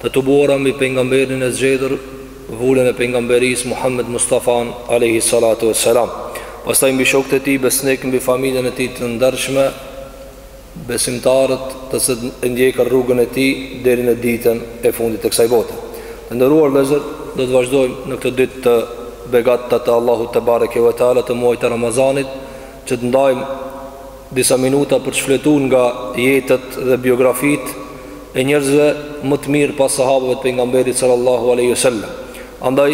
Të tubuara mbi Pejgamberin e zgjedhur vulën e Pejgamberisë Muhammed Mustafan alejhi salatu ue selam, pastaj mbi shokët e tij besnikë, mbi familjen e tij të ndershme, besimtarët të cilët ndjekin rrugën e tij deri në ditën e fundit të kësaj bote. Të nderuar vëllezër, do të vazhdojmë në këto ditë të begata të Allahut tebareke ue teala të muajit të Ramazanit, që të ndajmë disa minuta për të shfletuar nga jetët dhe biografitë e njerëzve më të mirë pas sahabëve të pejgamberit sallallahu alaihi wasallam. Andaj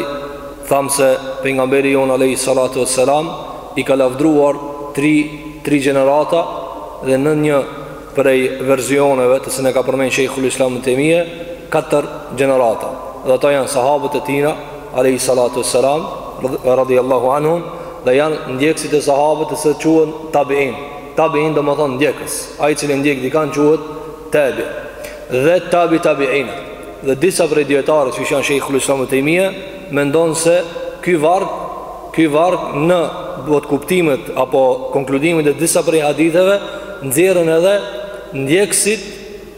thamë se pejgamberi jon alaihi salatu wassalam i ka lavdruar tri tri gjenerata dhe në një prej versioneve të cilën e ka përmend Shejhul Islam Ibn Taymija katër gjenerata dhe ata janë sahabët e tina alayhi salatu wassalam radiyallahu anhum dhe janë ndjekësit e sahabëve të cilët quhen tabiin tabiin domethënë ndjekës ai i cili ndjek dikan quhet tabi dhe tabi tabiinët dhe disa prej dietarëve siç janë Shejhul Islam Ibn Taymija mendon se ky varg Ky varg në botëkuptimet apo konkludimet e disa prej haditheve nxjerrin edhe ndjekësit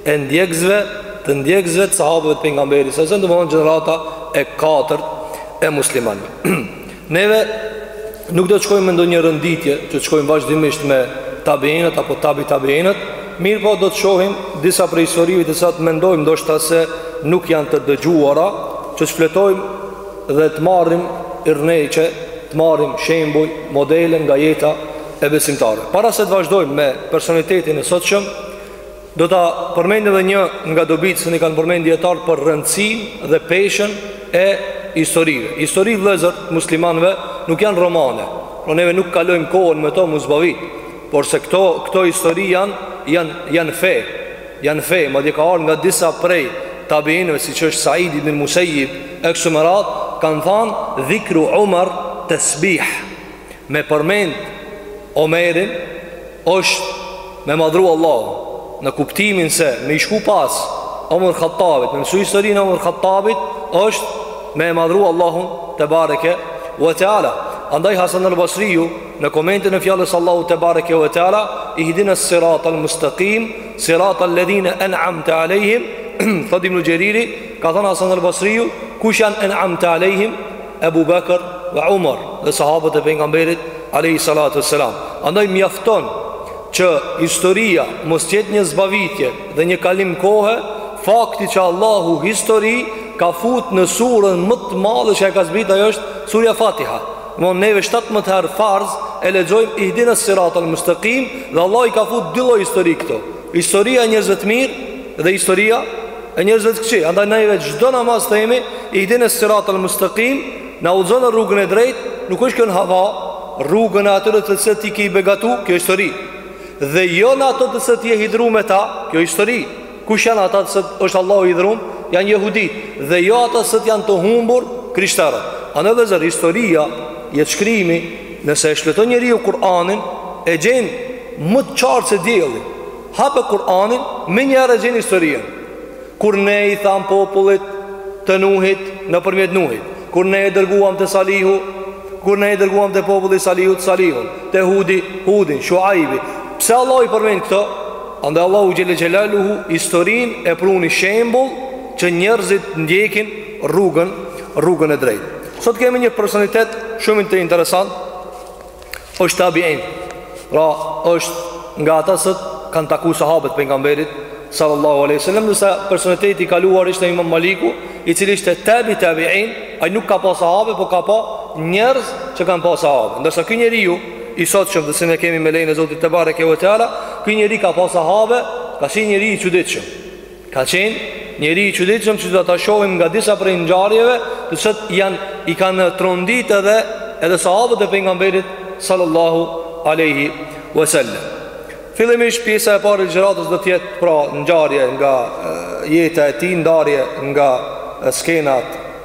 e ndjekësve të ndjekësve të sahabëve të pejgamberit sallallahu alejhi ue selem domethënë gjenerata e katërt e muslimanëve. Neve nuk do të shkojmë me ndonjë renditje që të shkojmë vazhdimisht me tabiinët apo tabi tabiinët, mirëpo do të shohim disa prej historive të cilat mendojmë ndoshta se nuk janë të dëgjuara, që të shfletojmë dhe të marrim yrneqe, të marrim shembuj, modele nga jeta e besimtarëve. Para se të vazhdojmë me personalitetin e sotshëm, do ta përmend edhe një nga dobitë që i kanë përmend dijetarët për rëndësinë dhe peshën e historive. Historitë vëllezër muslimanë nuk janë romane, apo neve nuk kalojmë kohën me to me u zbavit, Porse këto, këto histori janë, janë, janë fe, janë fe, madje ka ardh nga disa prej tabiinëve, siç është Said ibn Musejib, e kështu me radhë, kanë thanë, dhikru Umar tesbih, me përmend Omerin, është me madhëru Allahun, në kuptimin se me i shku pas Omer Khattabit, me mësu historinë Omer Khattabit, është me e madhëru Allahun tebareke ve teala, andaj Hasan al-Basriu, Në komentin e fjalës së Allahut tebareke ve teala ihdina siratal mustaqim siratal ladhina an'amta alehim thotë ibn Jeriri ka thënë Hasan al-Basriu kush janë an'amta alehim Abu Bakr dhe Umar dhe sahabët e pejgamberit alayhi salatu wassalam andaj mjafton që historia mos të jetë një zbavitje dhe një kalim kohe fakti që Allahu histori ka fut në surën më të madhe që e ka zbrit ajo është surja Fatiha Mo neve 17 herë farz e lexojmë Ihdina Sirat al-Mustaqim dhe Allah i ka fut dy lloj histori këto. Historia e njerëzve të mirë dhe historia e njerëzve të këqij. Andaj neve çdo namaz themi Ihdina Sirat al-Mustaqim, na udhëzon në rrugën e drejtë, nuk është kjo n'hava, rrugën e atyre të cilët i ke begatu, kjo histori. Dhe jo në ato të cilët je hidhru me ta, kjo histori. Kush janë ata të cilët është Allahu i hidhrum? Janë jehudit dhe jo ata të cilët janë të humbur krishtarët. Andaj vëllezër, historia, jetëshkrimi, nëse e shfleton njeriu Kur'anin, e gjen më të qartë se dielli. Hape Kur'anin, menjëherë e gjen historinë. Kur ne i thamë popullit të Nuhit nëpërmjet Nuhit, Kur ne e dërguam te Salihu Kur ne e dërguam te populli i Salihut Salihun Te Hudi Hudin Shuaibi Pse Allahu i përmend këto Andaj Allahu xhele xhelaluhu Historinë e pruni shembull Që njerëzit ndjekin rrugën Rrugën e drejtë Sot kemi një personalitet Shumë interesant është tabiin, pra është nga ata që kanë takuar sahabët e pejgamberit sallallahu alaihi wasallam, ndërsa personaliteti i kaluar ishte Imam Maliku, i cili ishte tabi tabiin, ai nuk ka pa sahabë, por ka pa njerëz që kanë pa sahabë. Ndërsa ky njeriu i sotshëm që ne kemi me lejen e Zotit tebareke ve teala, ky njeri ka pa sahabë, ka qenë njeri i çuditshëm. Ka qenë njeri i çuditshëm që do ta shohim nga disa prej ngjarjeve, të cilat janë i kanë trondit edhe edhe sahabët e pejgamberit sallallahu alaihi wasallam. Fillimisht pjesa e parë e ligjëratës do të jetë pra ngjarje nga jeta e tij, ndarje nga skenat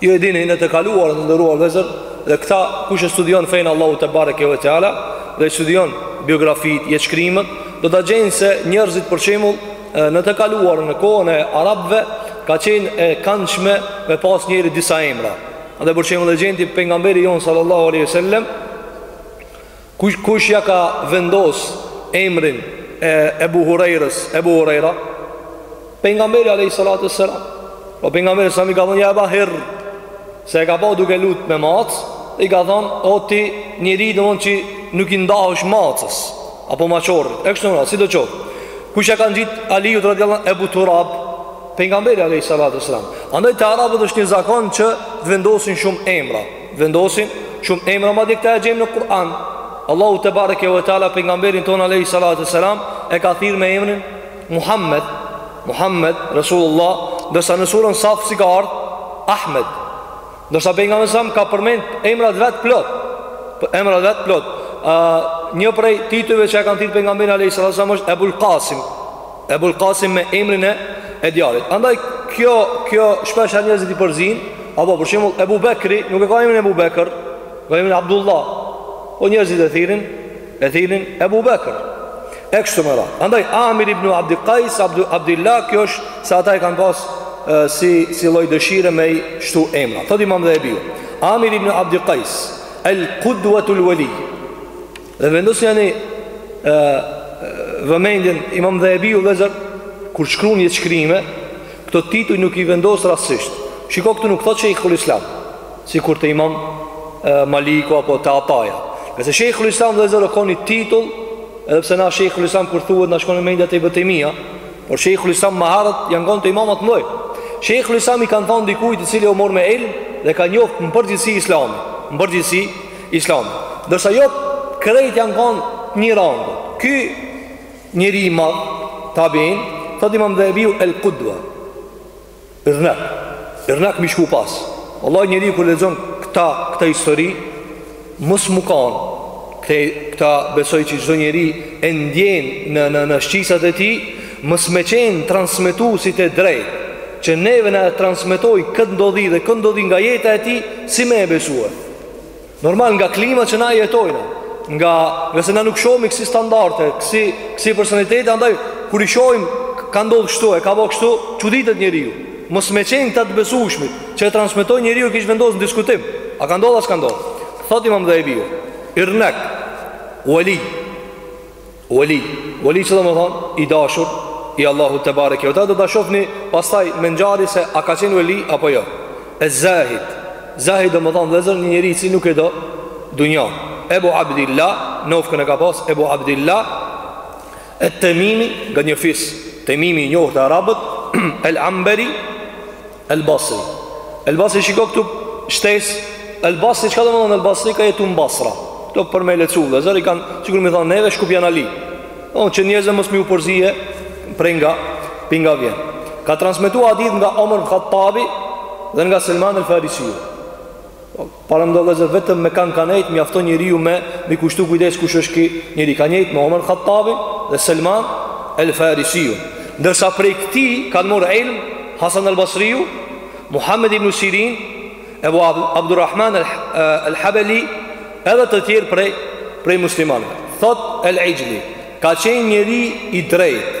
Ju e dini në të kaluar të nderuar vëllezër Dhe këtë kush e studion fenë e Allahut tebareke ve teala Dhe studion biografitë, jetëshkrimet Do ta gjejë se njerëzit për shembull Në të kaluar në kohën e Arabëve Ka qenë e këndshme me pas njeriu disa emra Dhe për shembull e gjen te pejgamberi jonë sallallahu aleyhi sallem Kush ia ka vendos emrin e Ebu Hurejrës, Ebu Hurejra? Pejgamberi Alejhi Salatu ve Selam. Po pejgamberi selam i ka thonë, ja Eba Hir, se e ka pa duke lujt me mace, i ka thonë, o ti njeri domethënë që nuk i ndahesh macës, apo maçorrit, e kështu me radhë, sido qoftë. Kush ia ka ngjit Aliut radiallahu anhu, Ebu Turab, pejgamberi Alejhi Salatu ve Selam. Andaj te Arabët është një zakon që të vendosin shumë emra. Vendosin shumë emra madje këtë e gjejmë në Kur'an Allahu tebareke ve teala pejgamberin tonë Alejhi Salatu ve Selam e ka thirrë me emrin Muhammed Muhammed, Resulullah Ndërsa në suren Saf si ka ardhë Ahmed Ndërsa pejgamberi selam ka përmend emrat e vet plot emrat e vet plot uh, Një prej titujve që e kanë thirrë pejgamberin Alejhi Salatu ve Selam është Ebul Qasim Ebul Qasim me emrin e e djalit. Andaj kjo kjo shpesh herë njerëzit i përzin, apo për shembull Ebu Bekri nuk e ka emrin Ebu Bekër, ka emrin Abdullah. Po njerëzit e thirrin, e thirrin Ebu Bekër. E kështu me radhë. Andaj Amir ibn Abdi Qais Ebu Abdullah kjo është se ata e kanë pas e, si si lloj dëshire me i shtu emra. Thotë Imam Dhehebiu, Amir ibn Abdi Qais el Qudwatul Wali. Dhe vendosjani vëmendjen imam Dhehebiu vllezër Kur shkrun një shkrim Këto tituj nuk i vendos rastësisht Shiko këtu nuk thot shejhul islam Sikur te imam e, Maliku apo te Ataja Nëse shejhul islam vllezër o kon ni titull Edhe pse na shejhul islam kur thuhet na shkon mendja te Ibn Tejmija Por shejhul islam ma herët janë konë te imamat mdhej Shejhul islam i kanë thonë dikujt i cili u mor me ilm Dhe ka njoft në përgjithsi islamin Në përgjithsi Islam. Ndërsa jo krejt janë konë n'një rang. Ky njeri i madh, tabiin, thot imam Dhehebiu el kudua. Irnek. Irnek me i shku pas. Vallah njeri kur lexon këta, këta histori, mos me kanë. Këta, këta besoj që çdo njeri e ndjen në, në, në shqisat e tij, mos me qenë transmetuesit e drejtë që neve na e transmetojnë këtë ndodhi dhe këtë ndodhi nga jeta e tij, si me e besuar. Normal nga klima që na jetojmë, nga ngase na nuk shohim kësi standarde, kësi kësi personalitete, andaj kur i shohim ka ndodhur kështu, e ka bo kështu, çuditet njeriu. Mos me qenë këta të besueshmit, që e transmetojnë njeriu kish vendos në diskutim. A ka ndodhur a s'ka ndodhur. Thotë Imam Dhehebiu, Irnek, Wali, Wali, wali që domethonë, i dashur, i Allahu tebareke ue teala. Do ta shofni pastaj menjiheri se a ka qenë wali, apo jo. Ez-zahid, zahid domethonë vllezër një njeri që nuk e do dunja. Ebu Abdillah, nofkën e ka pas, Ebu Abdillah, Et-Temimi, nga një fis, Temimi i njohur te arabët, el amberi, El Basri. El Basri shiko këtu shtesë. El Basri çka domethonë El Basri ka jetu në Basra. Këto për me lehtsu vllezër i kanë sikur me thonë neve shkupjanali. O që njerëzve mos me ju përzie prej nga pinga vjen. Ka transmetuar hadith nga Omar ibn Khattabi dhe nga Salman al-Farisi. Paramendo vllezër vetëm me kan ka nejt Mjafton njeriu me me i kushtu kujdes kush është ky njeri Ka nejt me Omer Khattabin dhe Selman El Farisiu Ndërsa prej këtij kanë mor ilm Hasan El Basriju Muhammed Ibn Sirin Ebu Abdurrahman El, El Habeli Edhe të tjerë prej, prej muslimanëve Thot El Ijli Ka qenë njeri i drejt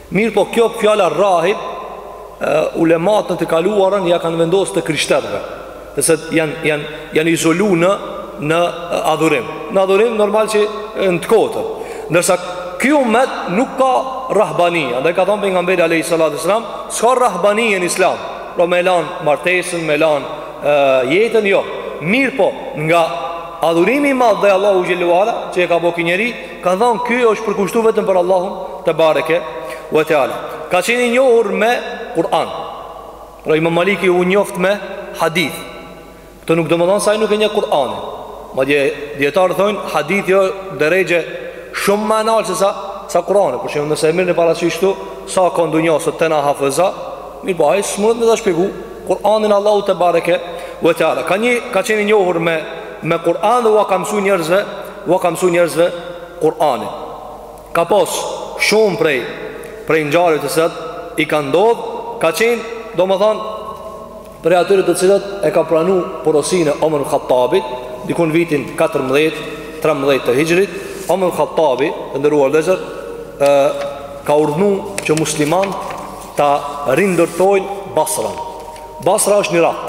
Mirpo kjo fjala rahib ulematë në të kaluarën ia kanë vendos të krishterëve, sepse janë janë janë izolu në në adhurim. Në adhurim normal që në të kotën. Ndërsa ky umet nuk ka rahbani, andaj ka thanë pejgamberi alejhi salatu ue selam, s'ka rahbani në islam. Pra me lan martesën, me lan jetën jo. Mirpo nga adhurimi i madh dhe Allahu xhele ue ala që e ka bo ky njeri Kanë thanë, ky është përkushtu vetëm për Allahun tebareke ue teala. Ka qenë i njohur me Kur'an. Pra imam Maliki u njoft me hadith. Kjo nuk domethonë se ai nuk e nje Kur'anin. Madje dijetarët thojnë, hadithi o deregje shumë ma nalt se sa, sa Kur'ani. Për shembull nëse merr parasysh këtu, sa ka te na hafëza, mirëpo, ai s'mundet me ta shpjegu, Kur'anin Allahu tebareke ue teala. Ka, një, ka qenë i njohur me, me Kur'an dhe ua ka mësu njerëzve Ua ka mësu njerëzve Kur'anin. Ka pas shumë prej prej ngjarjeve të cilat i ka ndodh, ka qenë, domethënë, prej atyre të cilët e ka pranu porosinë e Omer Khattabit, diku në vitin 14, 13 të Hixhrit, Omer Khattabi, të nderuar vëllezër, ë ka urdhnu që muslimanët ta rindërtojnë Basrën. Basra është në Irak.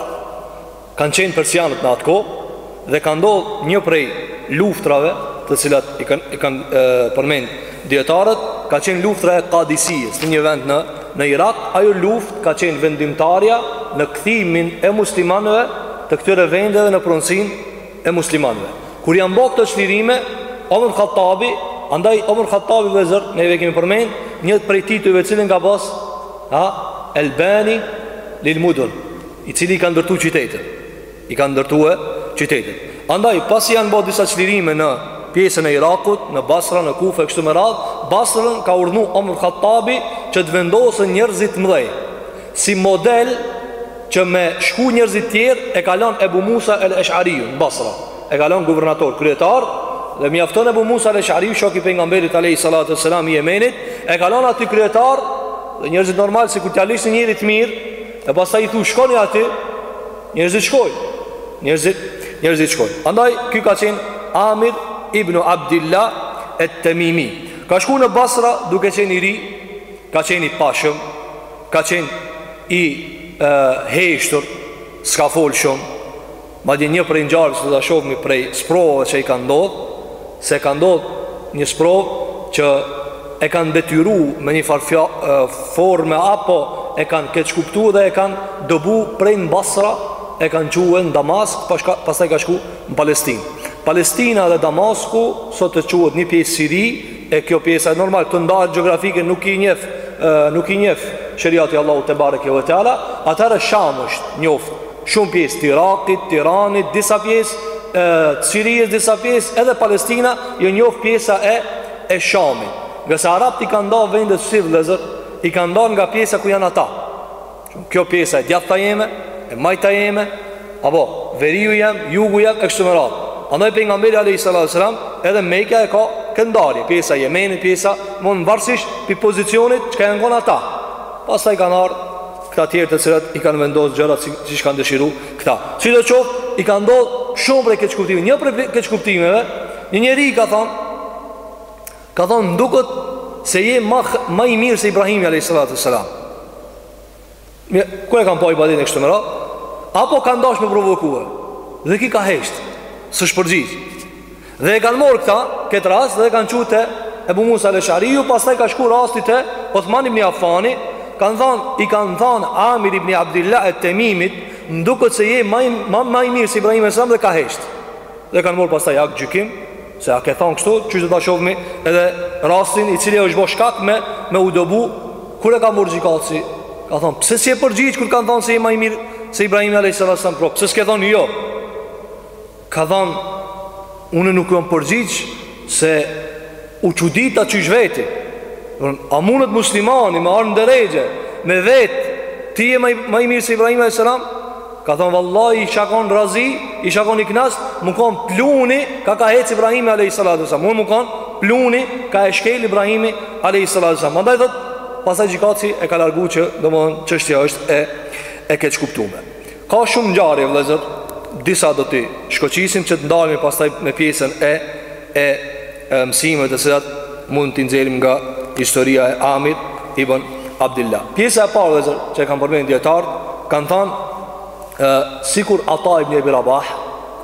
Kanë qenë persianët në atë kohë dhe ka ndodh një prej luftërave, të cilat i kanë i kanë përmend dietarët, ka qenë luftra e Kadisijes në një vend në në Irak, ajo luftë ka qenë vendimtarja në kthimin e muslimanëve të këtyre vendeve në pronësinë e muslimanëve. Kur janë bo këto çlirime, Omer Khattabi, andaj Omer Khattabi vllezër, ne e kemi përmend, një prej titujve cilin ka pas, ha, el-Bani lil Mudun, I cili i ka ndërtu qytetet I ka ndërtu qytetet Andaj, pasi janë bo disa çlirime në pjesën e Irakut Në Basra, në Kufe, kështu me radhë Basrën ka urdhnu Omer Khattabi Që të vendosen njerëzit e mdhej Si model Që me shku njerëzit tjerë E ka lanë Ebu Musa el Eshariju Në Basra E ka lanë guvernator, kryetar Dhe mjafton Ebu Musa el Eshariju Shok i pejgamberit Alejhi Salatu ue Selam i Jemenit E ka lanë aty kryetar Dhe njerëzit normal Sikur t'ja lish një njeri të mirë E pastaj i thu shkoni aty Njerëzit shkojnë Njerëzit, njerëzit shkojnë Andaj ky ka qenë Amir ibn Abdillah et-Temimi Ka shku në Basra duke qenë i ri Ka qenë i pashëm Ka qenë i e, heshtur S'ka fol shumë Madje një prej ngjarjeve që do ta shofmi prej sprovave që i kanë ndodh, se ka ndodh një sprovë që e kanë detyru me njëfarë forme apo e kanë keqkuptu dhe e kanë dobu prej në Basra e kanë çu në Damask, pastaj ka shku në Palestinë. Palestina dhe Damasku sot e quhet një pjesë Siri e kjo pjesa normal këtë ndarje gjeografike nuk i njef nuk i njef sheriati i Allahut tebareke ve teala atëherë Sham është njoft Shumë pjesë të Irakit, të Iranit, disa pjesë të Sirisë, disa pjesë edhe Palestina, u njoft pjesa e e Shamit. Ngase arabët i kanë ndarë vendet si vëllezër, i kanë ndarë nga pjesa ku janë ata. Kjo pjesa e djathta jeme, e majta jeme, apo veriu jam, jugu jam, e kështu me radhë. Andaj Pejgamberi alejhi salatu ves-selam, edhe Mekja e ka këtë ndarje, pjesa e Jemenit, pjesa, mund varësisht prej pozicionit që ka janë konë ata. Pastaj kanë ardh këta tjerë të cilat i kanë vendos gjërat siç kanë dëshiru këta. Sidoqoftë, i kanë ndodh shumë prej keqkuptimeve. Një prej keqkuptimeve, një njeri i ka thonë ka thonë m'duket se je ma ma i mirë se Ibrahimi alejhi salatu ves-selam. Kur e kanë pa ibadetin e kështu me radhë? Apo kanë dash me provoku. Dhe ky ka hesht, s'është përgjigj. Dhe e kanë marrë këta, këtë rast dhe e kanë çu te Ebu Musa el-Eshariu, pastaj ka shku rasti te Othman ibn Afani, kanë thanë, i kanë thanë Amir ibn Abdillah e Temimit, m'duket se je ma i, ma, ma i mirë se Ibrahimi alejhi selam dhe ka heshtë. Dhe e kanë marrë pastaj n'gjykim, se a ke thanë kështu, që do ta shofmi edhe rastin i cili është bo shkak me, me u dobu, kur e ka marrë gjykatësi, ka thanë, pse s'je përgjigj, kur kanë thanë se je ma i mirë se Ibrahimi alejhi selam, pra, pse s'ke thanë jo, Ka thanë, une nuk jam përgjigjë se u çudita qysh veti. A mundet muslimani me ardh në derexhe, me vet, ti je ma i mirë se Ibrahimi alejhi selam? Ka thanë, vallahi, isha kon razi, isha kon i knaq, me kon pluni, ka ka hec Ibrahimi alejhi salatu ves-selam. Unë me kon pluni, ka e shkel Ibrahimi alejhi salatu ves-selam. Andaj thotë, pastaj gjykatësi e ka largu që, domethonë, çështja është e, e keqkuptume. Ka shumë ngjarje vëllezër, disa do t'i shkoqisim që të ndalemi pastaj me pjesën e e mësimeve të cilat mund t'i nxjerrim nga historia e Amir ibn Abdillah. Pjesa e parë vëllezër që e kanë përmend dijetarët, kanë thanë ë sikur Ata ibn Ebi Rabah,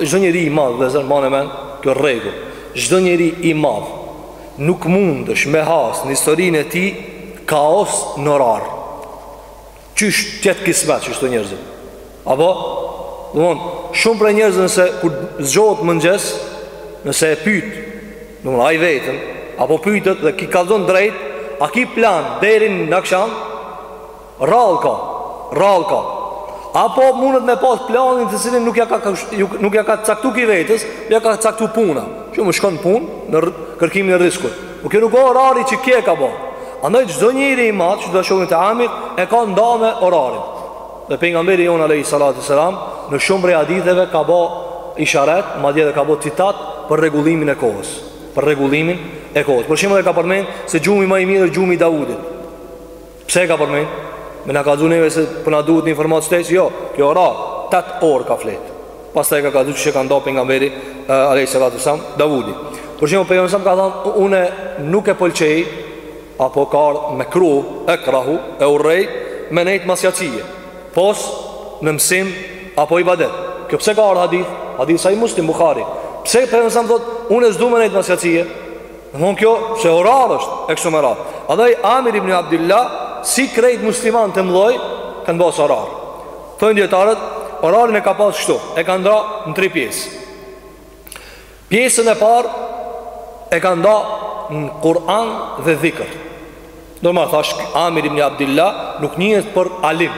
çdo njeri i madh vëllezër mbane n'men kjo rregull. Çdo njeri i madh nuk mundesh me has në historinë e tij kaos në orar. Qysh t'jetë kismet qështu njerëzit Apo Domethon Shumë prej njerëzve nëse Kur zgjohet mëngjes Nëse e pyt Domethon Aj veten Apo pytet dhe ki kallzon drejt A ki plan Deri në aksham Rrall ka Rrall ka Apo mundet me pas planin të cilin nuk ja ka nuk ja ka caktu ki vetes, ja ka caktu puna. Që më shkon punë në kërkimin e rriskut. Po kjo nuk o orari që ki e ka bo Andaj çdo njeri i madh që të shohim te Amir E ka nda me orarin Dhe pejgamberi jonë alejhi salatu selam Në shumë prej haditheve ka bo isharet Madje dhe ka bo citat për rregullimin e kohës Për rregullimin e kohës Për shembull e ka përmen se gjumi ma i mirë gjumi i Daudit Pse e ka përmend? Me na kallzu neve se po na duhet një informatë shtesë, jo. Kjo ra 8 orë ka flet. Pastaj ka kallzu që e ka nda pejgamberi alejhi salatu selam Davudi. Për shembull pejgamberi sa ka thënë unë nuk e pëlqej apo ka ardh mekruh ekrahu e urrej me nejt mas jacije. Pos në mësim apo ibadet. Kjo pse ka ardh hadith? Hadith sahih Muslim Buhari. Pse pejgamberi sa thot unë s'du me nejt mas jacije? Domethonë kjo se orar është e kështu me radhë. Edhe ai Amir ibn Abdillah, si krejt musliman të mdhoj, kanë pasë orar. Thojnë dijetarët, orarin e ka pasë kështu, e ka nda në tri pjesë. Pjesën e parë e ka nda në Kur'an dhe dhikër. Normal thash Amir ibn Abdillah nuk njihet për alim,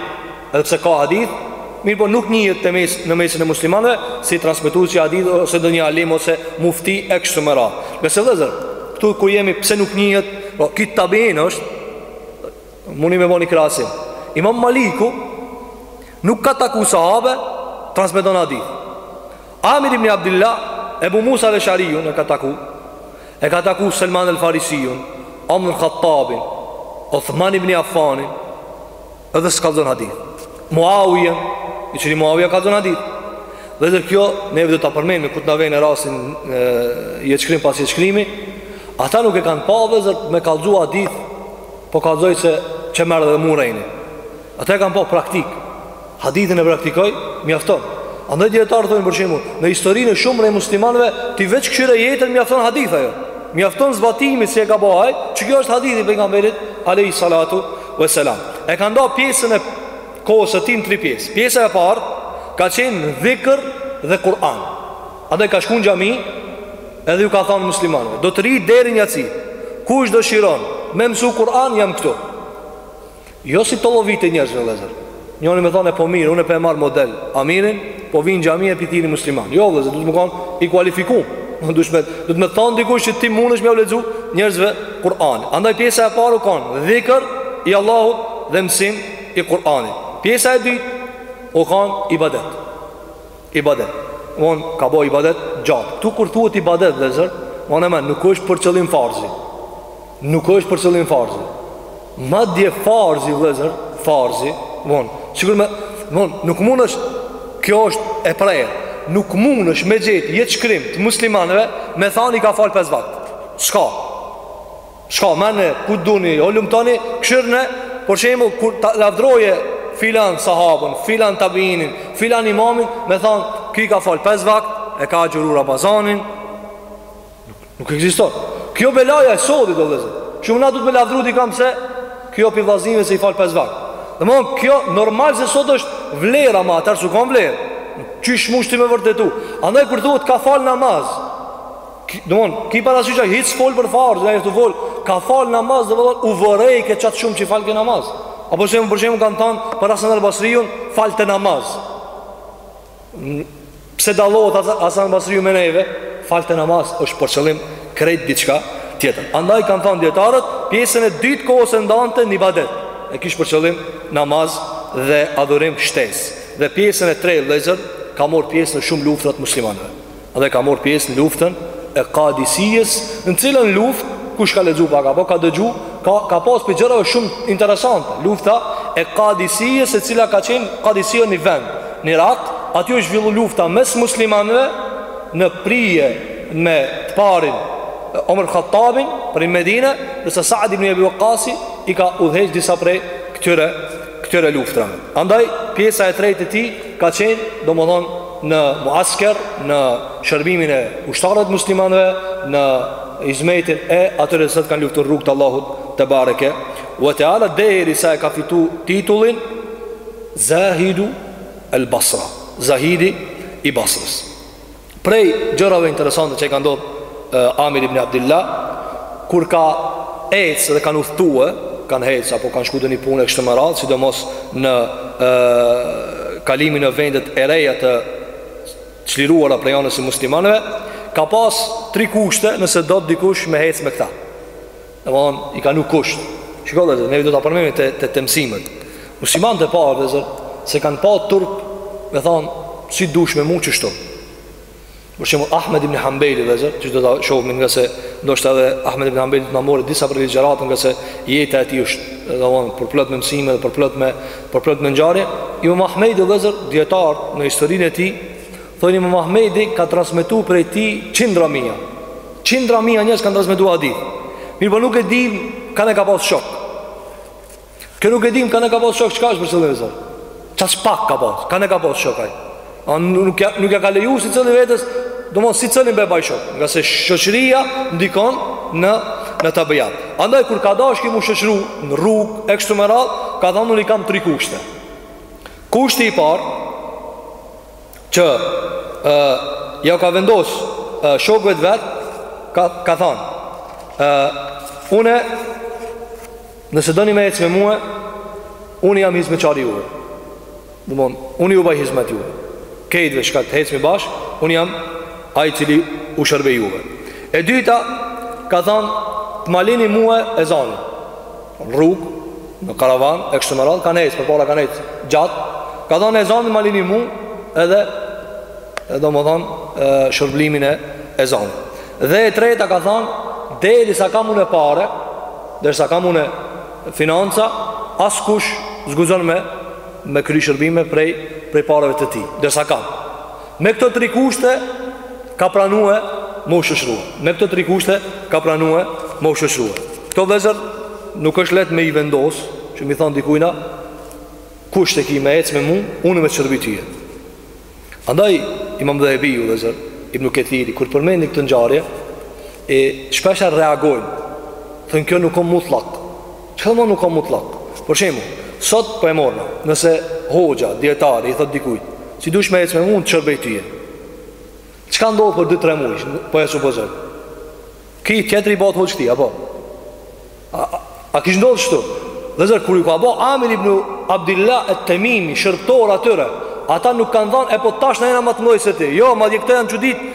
edhe pse ka hadith, mirëpo nuk njihet te mes në mesin e muslimanëve si transmetues i hadith ose ndonjë alim ose mufti e kështu me radhë. Nëse vëllazër, këtu kur jemi pse nuk njihet, po ky tabiin është muni me boni krahasim. Imam Maliku nuk ka taku sahabe transmeton hadith. Amir ibn Abdillah, Ebu Musa al-Esh'ariun e ka taku, e ka taku Selman al-Farisiun, Omer ibn Khattabin, Uthman ibn Affanin, edhe s'kallzon hadith. Muawijen, i cili Muawija kallzon hadith. Vllezër kjo, neve do ta përmenim, kur të na vjen rasti jetëshkrim pas jetëshkrimi, ata nuk e kanë pa vllezër me kallzu hadith, po kallzoj se që mërë dhe murejnë. Ata e kanë pa praktik. Hadithin e praktikoj, mjafton. Andaj dijetarët thonë për shembull, në historinë e shumë prej muslimanëve, ti veç kqyre jetën mjafton hadith ajo. Mjafton zbatimi si e ka ba ai, që kjo është hadithi i pejgamberit alejhi salatu vesselam. E ka nda pjesën e kohës së tij në tri pjesë. Pjesa e parë ka qenë dhikr dhe Kur'an. Andaj ka shku n'xhami, edhe ju ka thënë muslimanëve, do të rri deri në jaci. Kush dëshiron me mësu Kur'an jam këtu. Jo si tollovitë e njerëzve vëllezër. Njëri me thanë po mirë, unë po e marr model Amirin, po vi n'xhami e pitini musliman. Jo vëllezër, duhet me kanë i kualifikum. Duhet do të me thanë dikush që ti mundesh me jau lexu njerëzve Kur'an. Andaj pjesa e parë u kon dhikr i Allahut dhe mësim i Kur'anit. Pjesa e dytë u kon ibadet. Ibadet. Von ka bo ibadet gjatë. Këtu kur thuhet ibadet vëllezër, von e më nuk është për qëllim farzi. Nuk është për qëllim farzi. Madje farzi vëllezër, farzi, von, sikur më von nuk mundesh kjo është e prerë. Nuk mundesh me gjetë jetëshkrim të muslimanëve me thanë i ka fal pesë vakt. Çka? Çka, merrni ku doni, hulumtoni, kqyrne për shembull kur lavdrojnë filan sahabën, filan tabiinin, filan imamin, me thanë ky i ka fal pesë vakt, e ka agjëru Ramazanin. Nuk, nuk ekziston. Kjo belaja e sodit vllezër. Shumë na duhet me lavdru dikan se kjo prej vllaznive se i fal pesë vakt. Domthon kjo normal se sot është vlerë ama atëherë s'u kon vlerë. Qysh munesh ti me vërtetu. Andaj kur thuhet ka fal namaz, Domthon, ki parasysh hiç s'fol për farz, ai fol, ka fal namaz dhe u vërejke aq shumë që falke namaz. Apo për shembull kanë thënë për Hasan al-Basriun, fal të namaz. Pse dallohet Hasan al-Basriu me neve? Falte namaz është për qëllim krejt diçka tjetër. Andaj kanë thënë dijetarët, pjesën e dytë të kohës e ndante në ibadet. E kish për qëllim namaz dhe adhurim shtesë. Dhe pjesën e tretë, vllezër, ka marrë pjesë në shumë lufta të muslimanëve. Dhe ka marrë pjesë në luftën e Kadisijes Në cilën luftë, kush ka lexu pak apo ka dëgju Ka, ka pas prej gjërave shumë interesante Lufta e Kadisijes e cila ka qenë Kadisija një vend Në Irak, aty është zhvillu lufta mes muslimanve Në prije me të parin Omer Khattabin prej Medine Ndërsa Saad ibn Ebi Vakasi i ka udhëheq disa prej këtyre këtyre luftrave. Andaj, pjesa e tretë e tij ka qenë, domethonë, në muasker, në shërbimin e ushtarëve t'muslimanve, në hizmetin e atyre që kanë luftu n'rrugë të Allahut tebareke ue teala derisa e ka fitu titullin Zahidu el Basra, Zahidi i Basrës. Prej gjërave interesante që i ka ndodh uh, Amir ibn Abdilah kur ka ecë dhe kanë udhëtu, kanë hecë apo kanë shku te një punë e kështu me radhë, sidomos në ë kalimin në vendet e reja të çliruara prej anës së muslimanëve, ka pas tri kushte nëse donte dikush me hecë me këta. Domethënë, i ka vnu kusht Shiko vllezër, ne do ta përmendim te, te mësimet Muslimanët e parë vllezër S'e kanë pas turp Me thanë, si dush me mu qështu Për shembull, Ahmed ibn Hanbeli vllezër Që do ta shohmi ngase Ndoshta edhe Ahmed ibn Hanbeli do t'na marrë Disa ligjërata ngase Jeta e tij është Domethënë përplot me mësime dhe përplot me Përplot me ngjarje Imam Ahmedi vllezër Dijetarët në historinë e tij Thonë Imam Ahmedi ka transmetu prej tij qindra mijë. Qindra mijë njerëz kanë transmetu hadith. Mirëpo nuk e dim kan e ka pas shok. Kjo nuk e dim kan e ka pas shok çka është përse vllezër. Qaq pak ka pas, kan e ka pas shok ai. A nuk ja, nuk ja ka leju secilin vetes, domethënë secilin me baj shok. Ngase shoqëria ndikon në në tabiat. Andaj kur ka dashur ky m'u shoqëru në rrugë e kështu me radhë, ka thënë unë i kam tri kushte. Kushti i parë që ë ja ka vendos ë shokëve të vet ka ka thanë ë unë nëse doni me ecë me mua unë jam hizmeqari juve domethënë unë ju baj hizmet juve krejtve çka të ecmi bashkë unë jam ai i cili u shërbej juve e dyta ka thanë të ma lini mua ezanin n'rrugë në karavan e kështu me radhë kanë ecë, përpara kanë ecë gjatë, ka thanë ezanin ma lini mu edhe domethënë shërblimin e ezanit. Dhe e treta ka thënë derisa kam unë pare, derisa kam unë financa, askush s'guxon me me kry shërbime prej prej pareve të tij, derisa kam. Me këto tri kushte ka pranue me u shoqërue. Me këto tri kushte ka pranue me u shoqërue. Këto vllezër nuk është leht me i vendos, që m'i thanë dikujna, kusht e ki me ecë me mu, unë me t'shërby tye. Andaj, imam Dhehebiu, vllezër, ibn Kethiri, kur përmendin këtë ngjarje, e shpeshherë reagojnë, thonë kjo nuk o mutlak, Çka domethënë nuk ka mutlak? Për shembull, sot po e morrna, nëse hoxha, dijetari i thot dikujt, si dush me ecë me mu, unë t'shërbej tye. Çka ndodh për 2-3 muaj, po e supozoj. Ky tjetri i bahet hoxhë këtij, apo? A, a, a kish ndodh kështu? Vllezër, kur ju ka bo Amir ibn Abdillah e Temimi, shërbëtor atyre, ata nuk kanë thanë, e po tash na jena ma të mëdhej se ti. Jo, madje këta janë çuditë,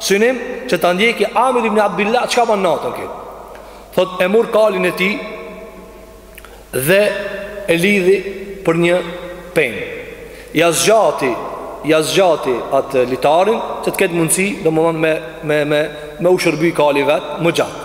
Synim që ta ndjeki Amir ibn Abdullah çka ban natën ky. Thot e mur kalin e tij dhe e lidhi për një peng. Ja zgjati, ja zgjati atë litarin që të ketë mundësi, domethënë me me me me u shërby kali vet më gjatë.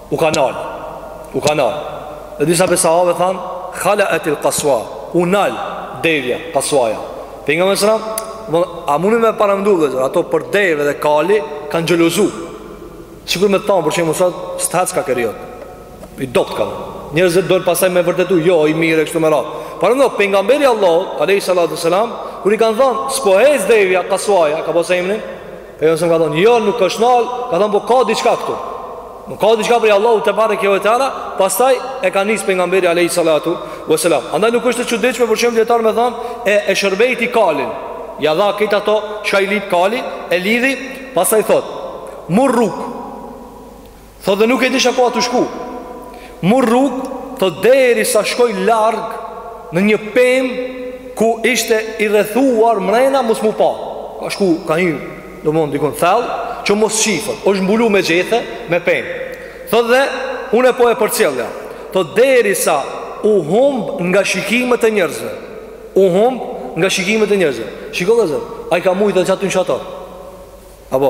U ka nal, u ka nal. Dhe disa prej sahabeve thanë, khalaetil Kasua, u nal devja, kasuaja. Pejgamberi s.a., a muni me paramendu vllezër, ato për deve dhe kali, kanë xhelozu. Sikur me thanë, për shembull sot, s'të hecka kerri jot. I dobët koka. Njerëzit dojnë pastaj me vërtetu, jo, i mire, kështu me radhë. Por ama Pejgamberi i Allahut, a.s. Kur i kanë thanë, s'po hec devja, kasuaja, ka pas emrin, Pejgamberi s.a. ka thonë, jo nuk është nal, ka thonë po ka diçka këtu. Po ka diçka prej Allahut tebareke ve teala, pastaj e ka nis pejgamberi alayhi salatu vesselam. Andaj nuk është e çuditshme për shembull dijetar me thonë e e shërbejti kalin. Ja dha këta ato çka i lyp kali, e lidhi, pastaj thot, mur rrugë. Thotë dhe nuk e disha ku po don shku Mur rrugë thotë derisa shkoj larg Në një pem ku ishte i rrethuar mrena mos mu pa Ka shku ka hi domethënë dikun thell Që mos shifet është mbulu me gjethe me pem Thotë dhe unë e po e përcjellja Thotë derisa u humb nga shikimet e njerëzve U humb nga shikimet e njerëzve Shiko vllezër Ai ka mujtë edhe qaty në çadër Apo,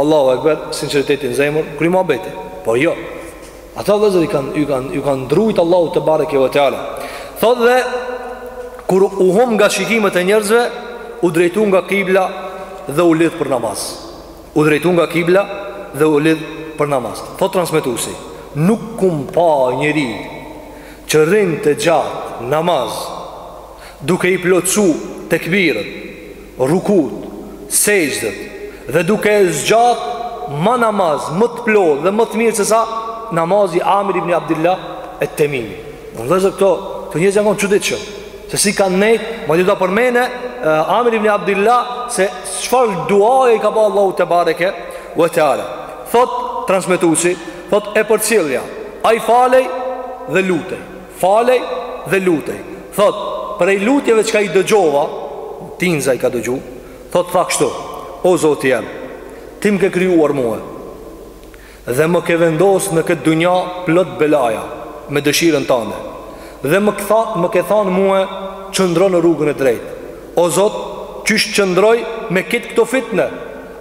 Allahu Ekber, sinceriteti në zemër, krijon muhabete. Po jo, ata vllezër iu kanë, iu kanë, iu kanë drujt Allahut tebareke ve teala. Thot dhe, kur u hum nga shikimet e njerëzve, u drejtu nga kibla dhe u lidh për namaz. U drejtu nga kibla dhe u lidh për namaz. Thot transmetusi, nuk kum pa njeri që rrinte gjatë namaz duke i plotësu tekbirët rukut, sexhdet, dhe duke e zgjatë ma namaz më të plotë dhe më të mirë se sa namazi Amir ibn Abdillah et-Temimi. Vllezër këta, këta njerëz janë konë të çuditshëm, se si kanë nejtë, mandej do përmendim, uh, Amir ibn Abdillah, se çfarë duaje i ka ba Allahut tebareke ve teala. Thot, transmetusi, thot e përcjellja, ai falej dhe lutej. Falej dhe lutej. Thot, prej lutjeve çka i dëgjova, Tinza i ka dëgju, thot tha kështu: O Zoti jem, ti më ke krijuar mua dhe më ke vendos në këtë dunja plot belaja me dëshirën tane. Dhe më ktha, më ke thanë mua qëndro në rrugën e drejtë. O Zot, qysh qëndroj me këtë këto fitne?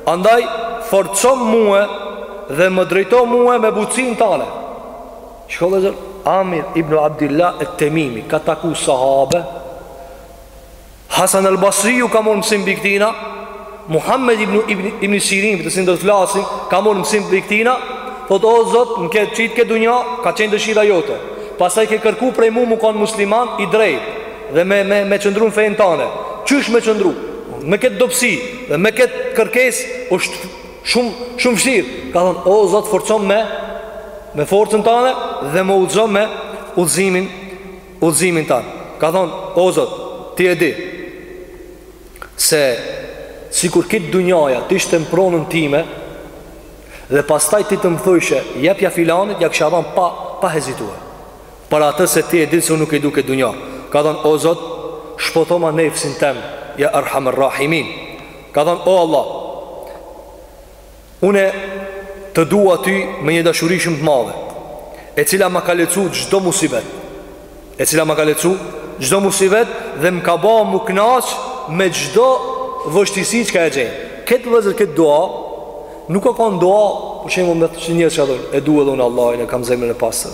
Andaj forcom mua dhe më drejto mua me butësinë tane. Shiko vllezër, Amir ibn Abdillah et-Temimi Ka taku sahabe Hasan el Basriu ka morr mësim prej këtina Muhammed ibn, ibn, ibn Sirin Për të cilin do të flasim Ka morr mësim prej këtina Thot o zot më ke qitë këtë dunja Ka qenë dëshira jote Pastaj ke kërku prej mu mu kanë musliman i drejt Dhe me, me, me qëndru në fenë tane Qysh me qëndru Me këtë dobsi Dhe me këtë kërkesë është Shumë, shumë vështirë. Ka thonë, o Zot, forcom me, me forcën tane dhe më udhëzom me udhëzimin, udhëzimin tanë. Ka thonë, o Zot, ti e di se sikur krejt dunjaja të ishte në pronën time dhe pastaj ti të më thojshë, jepja filanit, ja kisha dhanë pa, pa hezituar. për ato se ti e din se unë nuk e du këtë dunja ka thënë o Zot shpëtoma nefsin tem ja Erhamerrahimin ka thënë o Allah une të dua ty me një dashuri shumë të madhe e cila ma ka lehtësu çdo musibet e cila ma ka lehtësu çdo musibet dhe më ka ba m'u knaq me çdo vështirësi çka e gjen këtë vllezër këtë dua nuk ka kanë dua për shembull me të që njerëz që thonë e du edhe unë Allahun e kam zemrën e pastër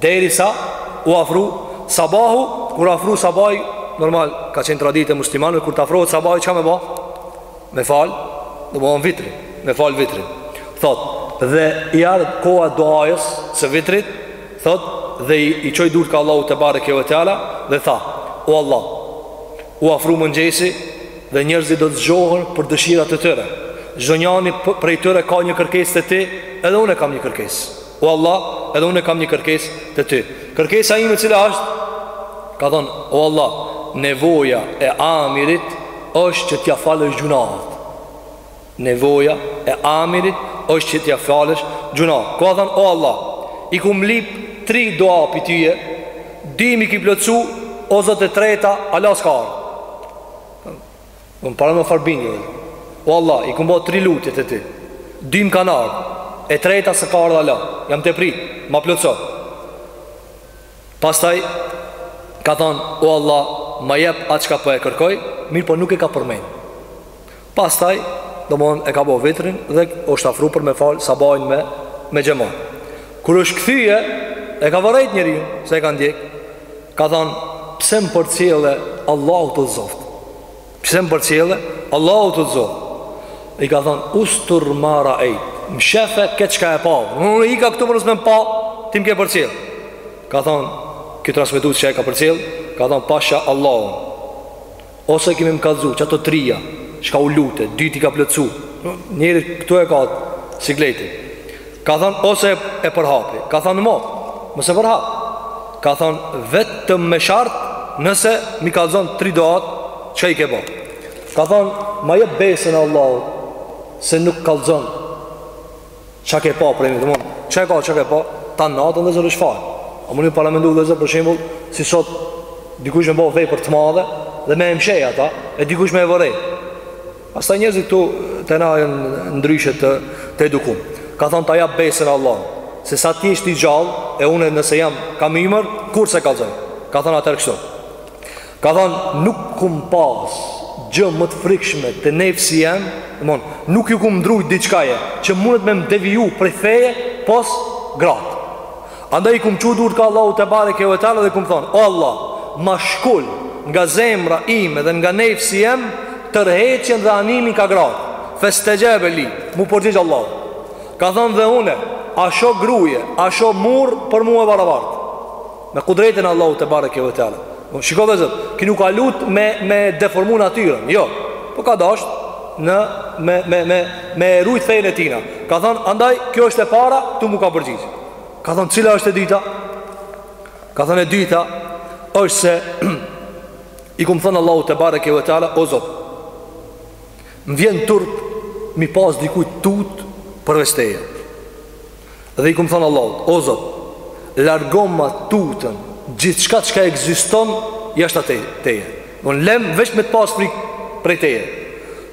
Derisa u afru sabahu, kur u afru sabahi, normal, ka qenë traditë e muslimanëve, kur të afrohet sabahi, çka me ba? Me falë, domethonë vitrin, me falë vitrin. Thot, dhe i erdh koha e duajës së vitrit, thot, dhe i, i çoi durt ka Allahu tebareke ve teala, dhe tha, o Allah, u afru mëngjesi, dhe njerëzit do të zgjohen për dëshirat e tyre. Çdonjani prej tyre ka një kërkesë te ti, edhe une kam një kërkesë. O Allah, edhe unë kam një kërkesë te Ty. Kërkesa ime cila është? Ka thënë, O Allah, nevoja e Amirit është që t'ia falësh gjunahet. Nevoja e Amirit është që t'ia falësh gjunahet. Ka thënë, O Allah, i kum lip tri dua pi Tyje, dy m'i ki plotësu, o Zot e treta, ala s'ka ardh. Unë para më farbinjë dhe. O Allah, i kum bo tri lutje te ty. Dy më kanë ardhë. E treta s'ka ardhë ala. Jam tu pritë, ma plotëso. Pastaj, ka thonë, o Allah, ma jep atë çka po e kërkoj, mirëpo nuk e ka përmenë. Pastaj, domethonë e ka bo vitrin dhe është afru për me falë sabahin me, me xhemat. Kur është kthye, e ka vërejt njeriun, se e ka ndjekë. ka thënë pse më përcjelle Allahu të lshoftë. Pse më përcjelle Allahu të lshoftë. I ka thënë ustur ma raejt, mshefe këtë çka e pe. Unë ika këtu për mos me më pa, ti më ke përcjell. Ka thënë ky transmetues që e ka përcjell, ka thënë pasha Allahun. Ose ke me m'i kallzu, qato trija, çka u lute, dy t'i ka plotësu, njeri këtu e ka sikleti. Ka thonë, ose e përhapi. Ka thonë, mo, mos e përhap. Ka thonë, vetëm me shart, nëse m'i kallzon tri doat, që i ke bo. Ka thonë, ma jep besën e Allahut, se nuk kallzon. Çka ke pa prej në të mund Çka e ka çka ke pa Ta në natën dhe zërë është falë A më ni paramendu vllezër për shembul Si sot Dikush me bo vepër të madhe Dhe me e mshef ata E dikush me e vërej Pastaj njerëzit këtu Të na e ndryshet të, të edukum Ka thonë ta jap besën Allah Se sa ti ishtë i gjallë E une nëse jam kam imër Kur s'e kallzoj Ka thonë atherë kështu Ka thënë, nuk kum pas gjë më të frikshme te nefsi jem, mon, nuk ju kum ndrujt diçkaje që mundet me më deviju prej feje pos gratë. Andaj i kum çu durt ka Allahu tebareke ve teala dhe kum thonë, o Allah, ma shkull nga zemra ime dhe nga nefsi jem tërheqjen dhe animin ka gratë. Festexhabe li, mu përgjigj Allah. Ka thonë dhe une, a shoh gruje, a shoh mur për mu e barabartë. Me kudretin Allahu tebareke ve teala, Shiko vllezër, ki nuk ka lut me, me deformu natyren Jo, po ka dasht në, me, me, me, me e rujt fejnë e tina Ka thonë, andaj, kjo është e para, ktu m'u ka përgjigj Ka thonë, cila është e dyta? Ka thonë e dyta është se I kum thonë Allahut tebareke ve teala O zot Më vjen turp Mi pas dikujt tut Përveç teje Dhe i kum thënë Allahut, o Zot, largoma tutën prej gjithçka çka ekziston jashtë te, teje. Unë lem veç me të pas frikë prej teje.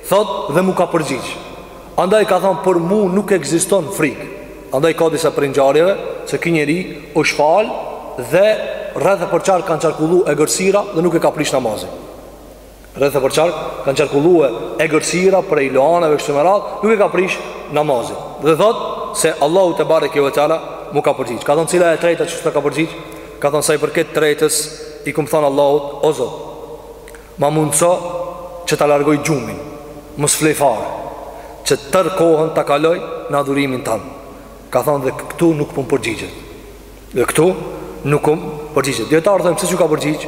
Thot dhe m'u ka përgjigj. Andaj ka thënë për mu nuk ekziston frikë. Andaj ka disa prej ngjarjeve se ky njeri ish fal dhe rreth e përqark kanë qarkullu egërsira dhe nuk e ka prish namazin. Rreth e përqark kanë qarkullue egërsira prej luaneve kështu me radhë, nuk e ka prish namazin. Dhe thot se Allahu tebareke ve teala m'u ka përgjigj. Ka thon cila e treta që s'tu ka përgjigj? Ka thon sa i përket tretës, i kum thon Allahut, o Zot, ma mundso që ta largoj gjumin, mos flej fare, që tër kohën ta kaloj në adhurimin tënd. Ka thon dhe këtu nuk po m përgjigjet. Dhe këtu nuk po m përgjigjet. Dijetarët thonë pse s'ju ka përgjigj?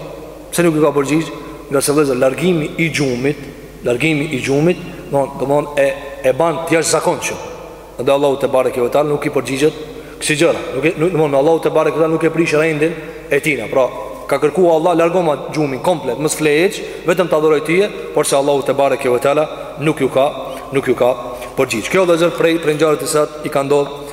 Pse nuk ju ka përgjigj? Ngase vllezër largimi i gjumit, largimi i gjumit, domethonë e e bën të jashtëzakonshëm. Dhe Allahu tebareke ve teala nuk i përgjigjet ksi gjëra. Nuk e nuk mund Allahu tebareke ve teala nuk e prish rendin e tina. Pra, ka kërkuar Allah largoma gjumin komplet, mos fle hiç, vetëm t'adhuroj tyje, porse Allahu tebareke ve teala nuk ju ka nuk ju ka përgjigj. Kjo vllezër prej prej ngjarjes së i ka ndodhur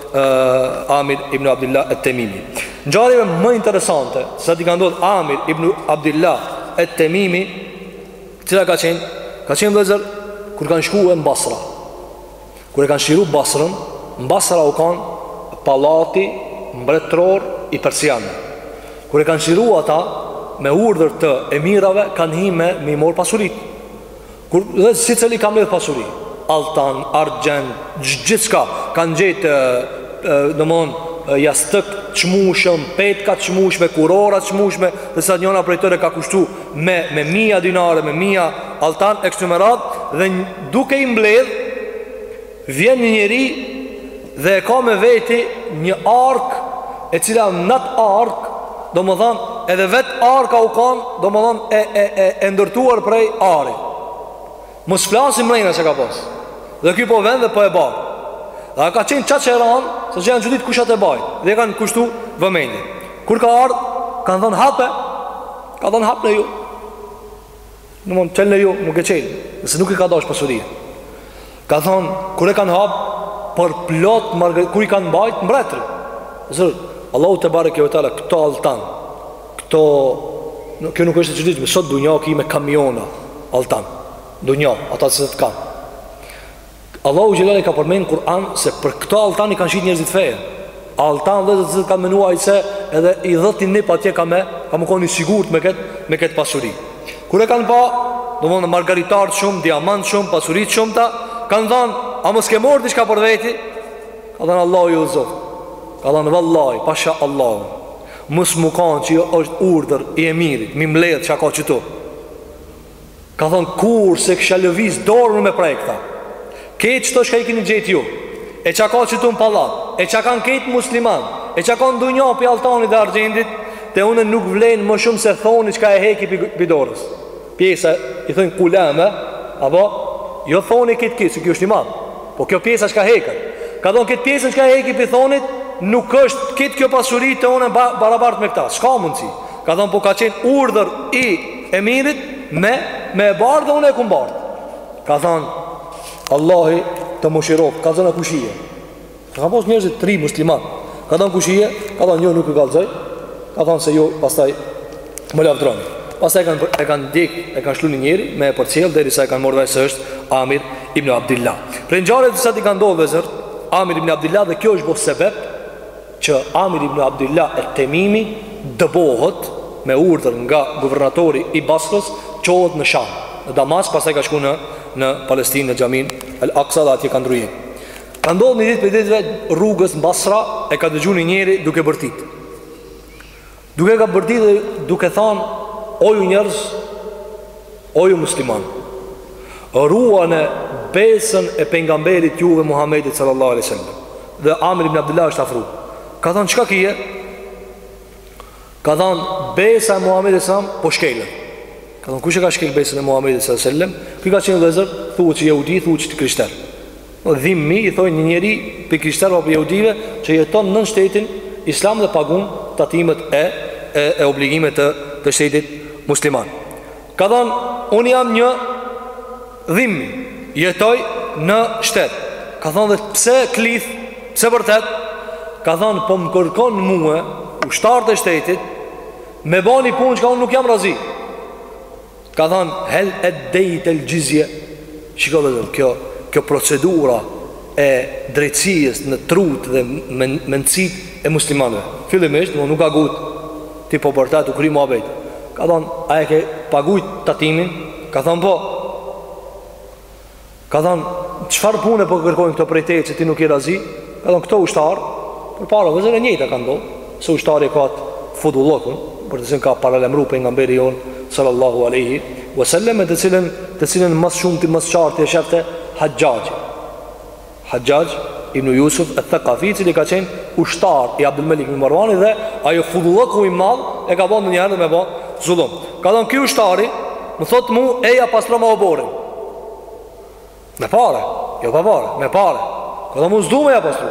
Amir ibn Abdullah e Temimi Ngjarjeve më interesante Sa t'i ka ndodh Amir ibn Abdullah e Temimi Cila ka qenë? Ka qenë vllezër Kur kanë shku në Basra Kur e kanë çliru Basrën Në Basra u kanë Pallati mbretëror i Persianëve Kur e kanë çliru ata Me urdhër të emirave Kanë hi me i morr pasurit Kur dhe secili ka mbledh pasuri Altan, argjend, gjithçka Kanë gjet Domethonë Jastëk të çmueshëm Petka të çmueshme Kurora të çmueshme Dhe sa njona prej tyre ka kushtu Me, me mija dinare Me mija Altan E kshtu me radhë Dhe duke i mbledh Vjen një njeri dhe e ka me veti një arkë e cila n'at arkë domethanë edhe vet arka u kan domethanë e, e, e, e ndërtuar prej ari mos flasim mrena çka ka pas dhe ky po vjen dhe po e bart dhe a ka qenë kaq e randë se se janë çuditë kush atë e bajt dhe i kanë kushtu vëmendje kur ka ardh kanë thonë hape ka thonë hapne ju Domethonë çelne ju nuk e çel Nëse nuk e ka dash pasurinë Ka thonë Kur e kanë hapë Përplot margarit Kur i kanë bajtë mbretërit Vllezër Allahu tebareke ve teala Këto altan Këto Kjo nuk është e çuditshme sot dunja ki me kamiona Altan Dunja Ata se të kanë Allahu xhel-le ve ala ka përmenë Kur'an se për këto altan e kanë shitë njerëzit fejën. Altan dhe zëtë zëtë ka menu ai se edhe i dhjeti nip atje ka me, ka me kon i sigurt me këtë, me këtë pasuri. Kur e kanë pa, domethonë margaritartë shumë, diamant shumë, pasuri t'shumta, kanë thanë, a mos ke marrë diçka për veti? Ka thanë Allahu ju udhëzoftë. Ka thanë vallahi, pasha Allahu. Mos me kanë që kjo është urdhër i emirit, m'i mledhë çka ka qitu. Ka thonë kurrë s'e kisha lëviz dorën me prek këta Krejt qëto çka i kini gjetë ju E çka ka qitu në pallat E çka kanë krejt muslimanët E çka ka në dunja prej altanit dhe argjendit Te une nuk vlenë më shumë se thoni çka e heki prej dorës Pjesa i thonë kulame Apo Jo thoni krejt krejt se ky është i madh Po kjo pjesa çka hek Ka thonë ketë pjesën çka e heki prej thonit Nuk është krejt kjo pasuri te une barabart me këta S'ka mundësi Ka thonë po ka qenë urdhër i Emirit me me e bart dhe unë e kum bart. Ka thënë Allahu të mëshiroftë, kallzona kush je. Ka pas njerëz të tillë muslimanë. Ka thënë kush je, ka thënë jo nuk e kallzoj. Ka thënë se jo, pastaj më lavdroni. Pastaj kanë e kanë ndjek, e kanë lshu një njeri me e përcjell derisa e kanë marrë vesh se është Amir ibn Abdullah. Prej ngjarjes atij ka ndodh vllezër, Amir ibn Abdullah dhe kjo është bo sebep që Amir ibn Abdullah et-Temimi dëbohet me urdhër nga guvernatori i Basrës, çohet në Sham, në Damask, pastaj ka shku në në Palestinë në xhamin Al-Aqsa dhe atje ka ndrru jetë. Ka ndodh një ditë prej ditëve rrugës në Basra e ka dëgju një njeri duke bërtit. Duke bërtit dhe duke than O ju njerëz O ju muslimanë Ruane besën e pengamberit juve Muhammedit sallallahu alejhi we sallem Dhe Amir ibn Abdullah është afru Ka than çka kije Ka than besa e Muhammedit sallam po shkelet Ka than kush e ka shkel besën e Muhammedit sallam Ky ka qenë vëllezër Thuhet që jehudi, thuhet që i krishter Dhimmi i thojnë një njeri prej krishterëve apo jehudive që jeton nën shtetin islam dhe pagun tatimet e, e, e obligime të, të shtetit musliman. Ka thonë, unë jam një dhimmi, jetoj në shtet. Ka thonë dhe pse klith, pse bërtet, ka thonë po më kërkojn mue, ushtarët e shtetit, me ba një punë çka unë nuk jam razi. Ka thënë hel eddejt el gjizje Shiko vëllezër, kjo, kjo procedura e drejtësisë në trutë dhe men, mendësitë e muslimanëve Fillimisht, nuk u ngut, ti po bërtet u kry ma bejt Ka thënë, a e ke paguj tatimin? Ka thënë po Ka thënë, çfarë pune po kërkojnë këto prej teje që ti nuk je razi? Ka thënë këta ushtarë, përpara vëllezër e njëjta ka ndodh, se ushtari ka atë fudullëkun, për të cilën ka paralajmëru pejgamberi jonë, sallallahu aleyhi wasallam, e të cilën, të cilën ma së shumti ma së qarti e sheh te Haxhaxh. Haxhaxh ibn Jusuf eth-Thekafi, i cili ka qenë ushtar i Abdul Melik ibn Merwanit dhe ai fudullëku i madh e ka bë njëherë edhe me bë zullum. Ka thënë ky ushtari, më thotë mu, eja pastroma oborrin. Me pare, jo pa pare, me pare. Ka thonë, un s'du me ja pastru.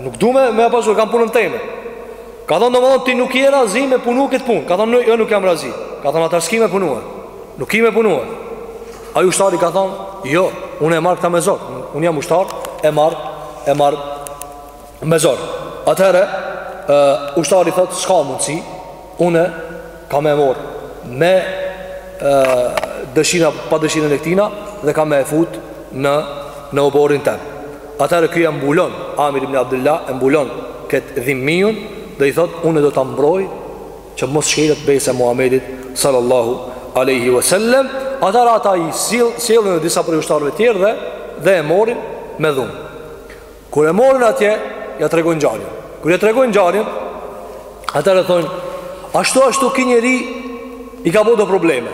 Nuk du me, me ja pastru, kam punën teme. Ka thonë, domethonë, ti nuk je razi me punu këtë punë. Ka thonë, jo nuk jam razi. Ka thonë, atëher s'ki me punue. Nuk ki me punue. Ai ushtari ka thonë, jo, unë e marr këta me zor. Unë jam ushtar, e marr, e marr me zor. Atëherë, uh, ushtari thotë, s'ka mundësi, Unë ka me e marrë me dëshirën a pa dëshirën e këtina dhe ka me e fut në, në oborrin tem. Atëherë ky e mbulon, Amir ibn Abdullah e mbulon këtë dhimmiun dhe i thot, unë do ta mbroj që mos shkelet besa e Muhammedit sallallahu aleyhi wa sallem. Atëherë ata i sjellin edhe disa prej ushtarëve tjerë dhe, dhe e marrin me dhunë. Kur e marrin atje, ja tregojn ngjarjen. Kur ja tregojn ngjarjen, atëherë thojnë, ashtu ashtu ky njeri i ka bo do probleme.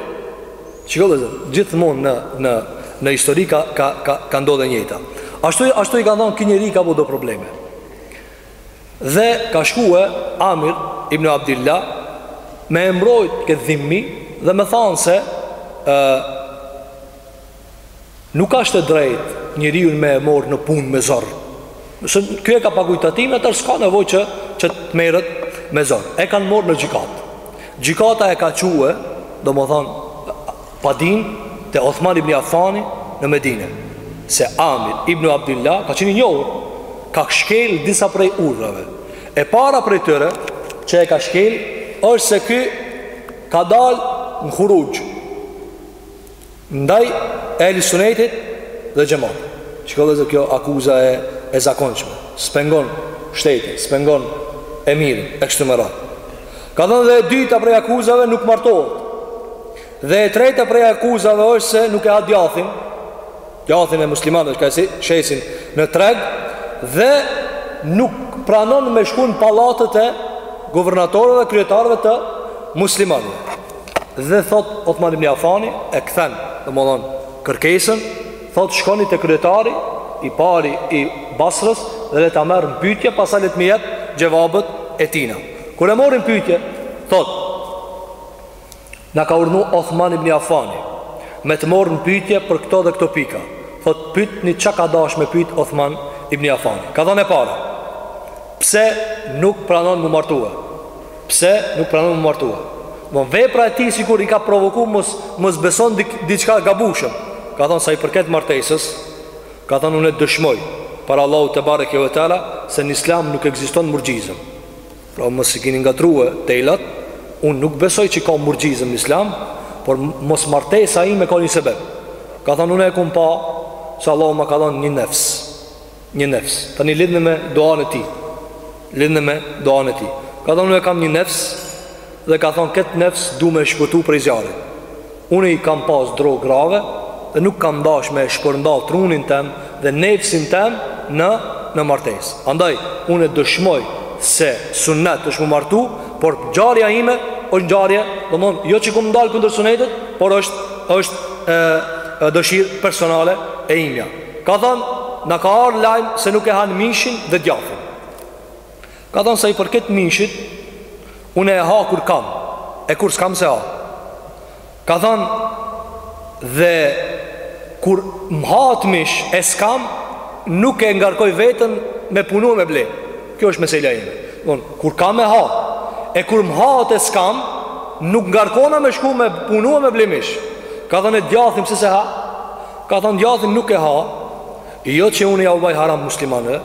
Shikoni vëllezër, gjithmonë në në në histori ka ka ka, ka ndodh e njëjta. Ashtu ashtu i kanë thonë ky njeri i ka bo do probleme. Dhe ka shkue Amir ibn Abdullah me e mbrojt këtë dhimmi dhe me thonë se ë Nuk ashtë e drejtë njeriun me e marrë në punë me zor. Nëse ky e ka pagu tatimin, atëherë s'ka nevojë që, që të merret me zor. E kanë marrë në gjykatë. Gjykata e ka çue, domethënë, padinë te Othman ibn Afani në Medine. Se Amir ibn Abdillah ka qenë i njohur, ka shkel disa prej urdhrave. E para prej tyre, që e ka shkel, është se ky ka dalë në huruxh. ndaj ehli sunetit dhe xhemat. Shikoje se kjo akuza e e zakonshme s'e ngon shtetin, s'e ngon emirin e kështu me radhë. Ka thënë dhe e dyta prej akuzave nuk martohet. Dhe e treta prej akuzave është se nuk e ha djathin, djathin e muslimanëve çka shesin në treg dhe nuk pranon me shku në pallatet e guvernatorëve dhe kryetarëve të muslimanëve. Dhe thotë Othman ibn Afani e kthen, domethënë kërkesën, thotë shkoni te kryetari i pari i Basrës dhe le ta marrë në pyetje, pastaj le të m'i jep xhevabet e tina. Kur e morën në pyetje, thotë Na ka urdhnu Othman ibn Afani me të marrë në pyetje për këto dhe këto pika. Thotë pyetni çka ka dashtë me pyet Othman ibn Afani. Ka thënë e para, pse nuk pranon m'u martue? Pse nuk pranon m'u martue? Domethënë vepra e tij sikur i ka provoku mos mos beson dik, diçka gabueshëm. Ka thënë sa i përket martesës, ka thënë unë e dëshmoj para Allahut tebareke ve teala se në Islam nuk ekziston murgjizëm. Pra mos i keni ngatërrue telat, unë nuk besoj që ka murgjizëm në Islam, por mosmartesa ime ka një sebeb. Ka thënë unë e kam pa se Allahu më ka dhënë një nefs. një nefs. Tani lidhni me duan e tij. Lidhni me duan e tij. Ka thënë unë e kam një nefs dhe ka thënë këtë nefs du me e shpëtu prej zjarrit. Unë i kam pas drojë grave dhe nuk kam dash me e shpërnda trunin tem dhe nefsin tem në në martesë. Andaj unë e dëshmoj se sunet është m'u martu, por ngjarja ime është ngjarje, domethënë jo që kam dalë kundër sunetit, por është është e, e dëshirë personale e imja. Ka thënë, na ka ardhë lajm se nuk e han mishin dhe djathin. Ka thënë sa i përket mishit, unë e ha kur kam, e kur s'kam s'e ha. Ka thënë, dhe kur m'hahet mish e s'kam, nuk e ngarkoj veten me punu e me ble. Kjo është meselja ime. Domethënë, kur kam e ha, e kur m'hahet e s'kam, nuk ngarkona me shku me punu e me ble mish. Ka thënë e djathin se s'e ha, Ka thonë djathin nuk e ha, jo që unë ja u baj haram muslimanëve,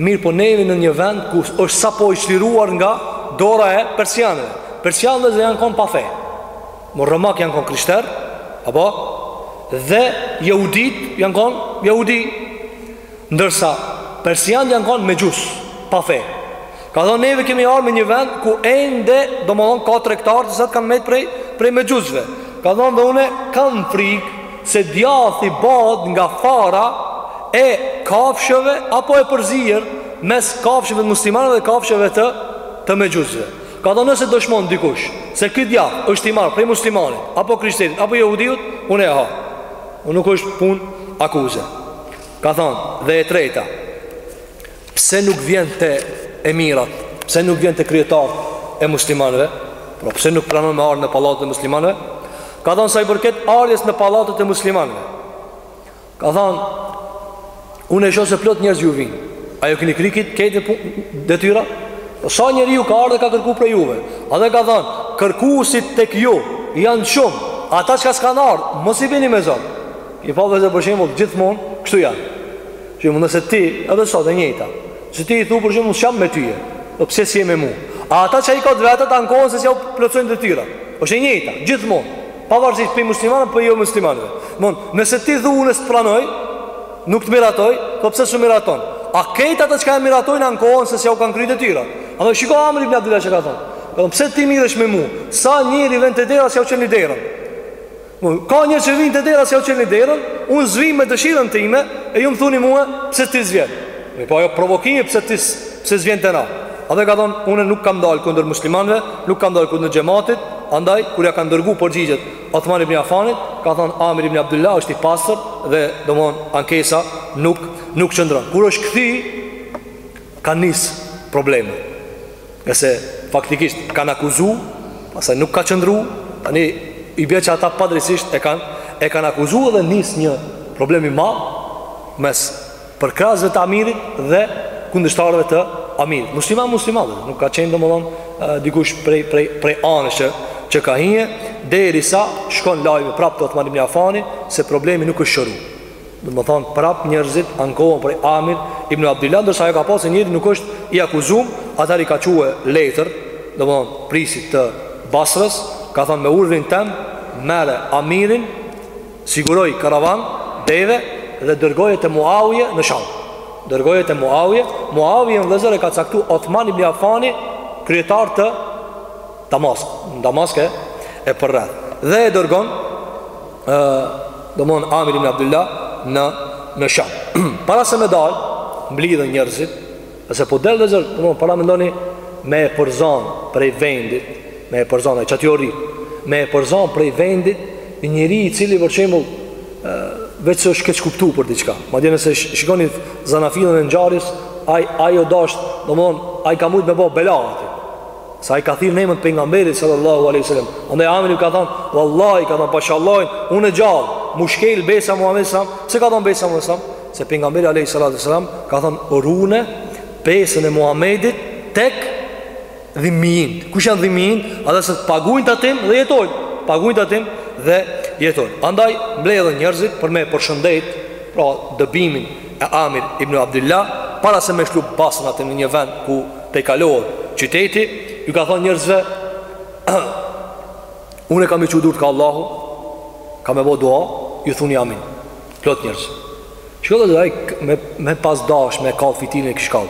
mirëpo ne jemi në një vend ku është sapo i çliruar nga dora e persianëve. Persianëve dhe janë kon pa fe. Më romak janë kon krishter, apo dhe jehudit janë kon jehudi. Ndërsa, persianët janë kanë mexhus, pa fe. Ka thonë, neve kemi ardh në një vend, ku ende, domethonë, ka tregtarë, të cilët kanë metë prej, prej mexhusve. Ka thonë, dhe une, kam frikë, se djathi bahet nga fara e kafshëve, apo e përzier, mes kafshëve të muslimanëve dhe kafshëve të, të mexhusve. Ka thonë, nëse dëshmonë dikush, se ky djath është i marrë prej muslimanit, apo krishterit, apo jehudiut, une e ha. Unë nuk është punë akuze. Ka thonë, dhe e treta Pse nuk vjen te emirat Pse nuk vjen te kryetarët e muslimanve Pra po, pse nuk pranon me ardhë në pallatet e muslimanve Ka thonë, sa i përket ardhjes në pallatet e muslimanve Ka thonë, unë e shohë se plot njerëz ju vinë A ju keni kry kit, këtë pu, detyra po, Sa njeri ju ka ardhë e ka kërku prej juve A dhe ka thonë, kërkusit tek ju janë shumë Ata çka s'kanë ardhë, mos i bini me zor Ke pa vëllezër për shembull gjithmonë kështu janë. Që mund nëse ti edhe sot e njëjta. Që ti i thu për shembull s'jam me ty. Po pse s'je me mua? A ata që i ka të vetët ankohen se s'ju plotësojnë detyrat. Është e njëjta gjithmonë. Pavarësisht prej muslimanëve apo jo muslimanëve. Mund nëse ti thu unë s'të pranoj, nuk të miratoj, po pse s'më miraton? A këta ata që e miratojnë ankohen se s'ju kanë kry detyrat. Andaj shiko Amir ibn Abdullah çka ka thënë? Po pse ti merresh me mua? Sa njeri vjen te dera s'ju çelni derën. Ka njerëz që vijnë te dera s'ju çelni derën, unë s'vij me dëshirën time e ju më thuni mua pse ti s'vjen. Mi po ajo provokimi pse ti pse s'vjen te na. Edhe ka thonë, unë nuk kam dalë kundër muslimanëve, nuk kam dalë kundër xhamatit, andaj kur ja kanë dërgu përgjigjet Othman ibn Affanit, ka thonë Amir ibn Abdullah është i pastër dhe domthon ankesa nuk nuk qëndron. Kur është kthy kanë nisë problemet. Nëse faktikisht kanë akuzu, pastaj nuk ka qëndru, tani i bje që ata padrejtësisht e kanë e kanë akuzu dhe nis një problem i madh mes përkrahësve të Amirit dhe kundërshtarëve të Amirit. Musliman musliman, nuk ka qenë domethonë dikush prej, prej, prej anash që, që ka hy, derisa shkon lajmi prapë te Othman ibn Afani se problemi nuk është shëru. Domethonë, prap njerëzit ankohen prej Amir ibn Abdillah, ndërsa ai e ka pa se njeri nuk është i akuzum, atëherë i ka çu letër, domethonë, prijësit të Basrës, ka thonë me urdhrin tem, merre Amirin, siguroji karavan, deve, dhe dërgoje te Muavije në Sham. Dërgoje te Muavije, Muavijen vëllezër e ka caktu Othman ibn Afani, kryetar të Damask, në Damask e, e përreth. Dhe e dërgon, ë domethon Amir ibn Abdullah në në Sham. para se me dal, mblidhen njerëzit, se po del vezë, domethon para mendoni me e përzan prej vendit, me e përzan ai çati orri, me e përzan prej vendit një njeri i cili për shembull veç se është keqkuptu për diçka. Madje nëse shikoni zanafillën e ngjarjes, ai ajo dash, domethon ai ka mujt me bo bela aty. Se i ka thirrë nemën pejgamberi sallallahu aleyhi sallam Andaj Amir ju ka thonë Wallahi ka thonë pasha Allahin Unë e gjallë M'u shkel besa e Muhammedit sallam Pse ka thonë besa e Muhammedit sallam Se pejgamberi aleyhi sallatu sallam Ka thonë rune Besën e Muhammedit Tek dhimijint Kush janë dhimijint Ata se të pagujnë tatim dhe jetojnë Pagujnë tatim dhe jetojnë Andaj mblidhen njerëzit për me përshëndet Pra dëbimin e Amir ibn Abdullah Para se me shlu basën ati në një vend ku tejkalohet qyteti ju ka thon njerëzve unë kam me i çu durt ka Allahu kam me bo dua ju thuni amin plot njerëz çka do të ai me me pas dash me kall fitne kish kall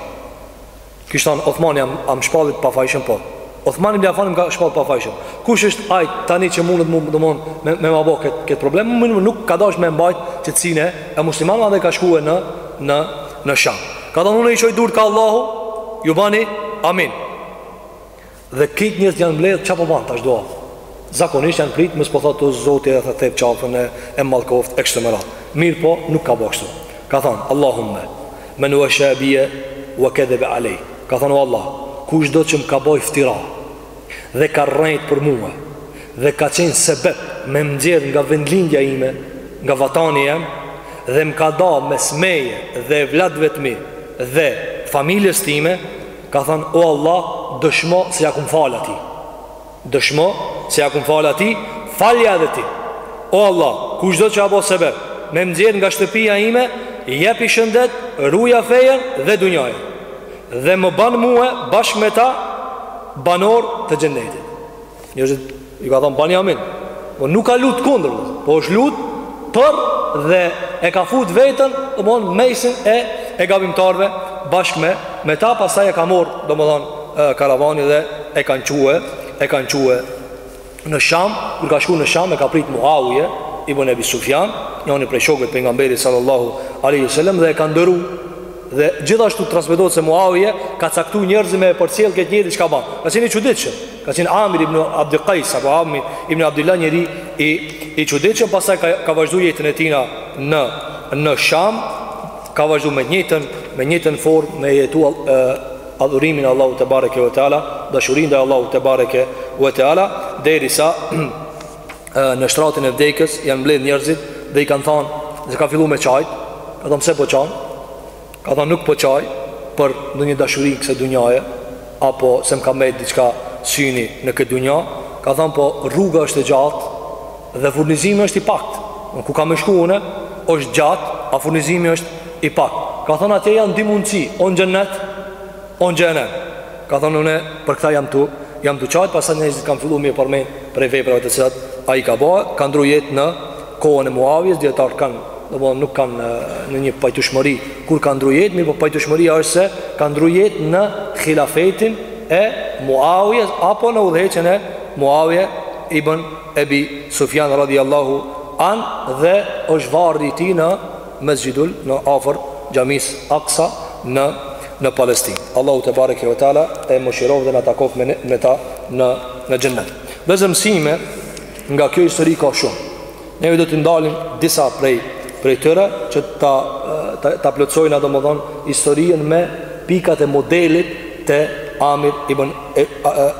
kish thon Osmani m, m'ka shpall t'pafajshëm po Osmani bin Afan m'ka shpall t'pafajshëm kush është ai tani që mundet me domethon me me ma bo kët kët problem po nuk ka dash me mbajt qetësinë e muslimanëve dhe ka shkuar në në në sham Ka thonë unë i çoj durët ka Allahu Ju bani amin Dhe krejt njerzit janë mbledhë Ça po ban tash dua Zakonisht janë pritë Mos po thotë o Zot e theftë qafën e, e mallkoftë E kështu me radhë Mirë po nuk ka bo ashtu Ka thonë Allahumme Men uesha bije Wa kedhebe alejje Ka thonë o Allah Kushdo që më ka bo iftira dhe ka rrejt për mua dhe ka qenë sebep me më nxjerr nga vendlindja ime, nga vatani jem dhe më ka da mes meje dhe evladëve të mi dhe familjes time, ka thënë, O Allah, dëshmo se ia kam falë atij. Dëshmo se ia kam falë atij, falja edhe ti. O Allah, kushdo që a bo sebep me më nxjerr nga shtëpia ime, jepi shëndet, ruja fejen dhe dunjan. Dhe më ban mua bashkë me ta banor të xhennetit. Njerëzit i ka thënë bani amin. Po nuk ka lut kundër, po është lut për dhe e ka fut veten, domthon mesin e e gabimtarëve bashkë me me ta pastaj e ka marr, domthon karavani dhe e kanë çue, e kanë çue Në Sham, kur ka shku në Sham e ka prit Muawije ibn Abi Sufjan, njëri prej shokëve të pejgamberit sallallahu alaihi wasallam dhe e ka ndëru dhe gjithashtu transmetohet se Muawije ka caktu njerëz me e përcjell këtë njeri çka ban. Ka qenë i çuditshëm. Ka qenë Amir ibn Abd Qais apo Amir ibn Abdullah njeri i i çuditshëm, pastaj ka ka vazhdu jetën e tina në në Sham, ka vazhdu me njëjtën me njëjtën formë me jetu adhurimin e Allahut tebareke ve teala, dashurinë ndaj Allahut tebareke ve teala, derisa në shtratin e vdekjes janë mbledh njerëzit dhe i kanë thanë, se ka fillu me çajt. Ka thanë, "Pse po çan?" Ka thanë, "Nuk po çaj për ndonjë dashuri kësaj dunjaje, apo se më ka mbet diçka syni në këtë dunja." Ka thanë, "Po rruga është e gjatë." Dhe furnizimi është i paktë. Në ku ka me shku une, është gjatë, a furnizimi është i paktë. Ka thonë atje janë dy mundësi, o në xhennet, o në xhehnem. Ka thonë une për këta jam tu, jam tu qajtë, pastaj njerëzit kanë fillu me i përmen prej veprave të cilat ai ka ba, ka ndru jetë në kohën e Muavijes, dijetarët kanë, domethonë nuk kanë ndonjë pajtushmëri, kur ka ndru jetë, mirëpo pajtushmëria është se ka ndru jetë në hilafetin e Muavijes, apo në udhëheqjen e Muavije ibn Ebi Sufjan radijallahu anh dhe është varri i tij në Mesxhidul në afër Xhamisë Aksa në në Palestinë. Allahu tebareke ve teala e mëshiroft dhe na takoft me me ta në në xhennet. Vllezër mësime nga kjo histori ka shumë. Ne do t'i ndalim disa prej prej tyre që ta ta, ta plotësojmë domethënë historinë me pikat e modelit të Amir ibn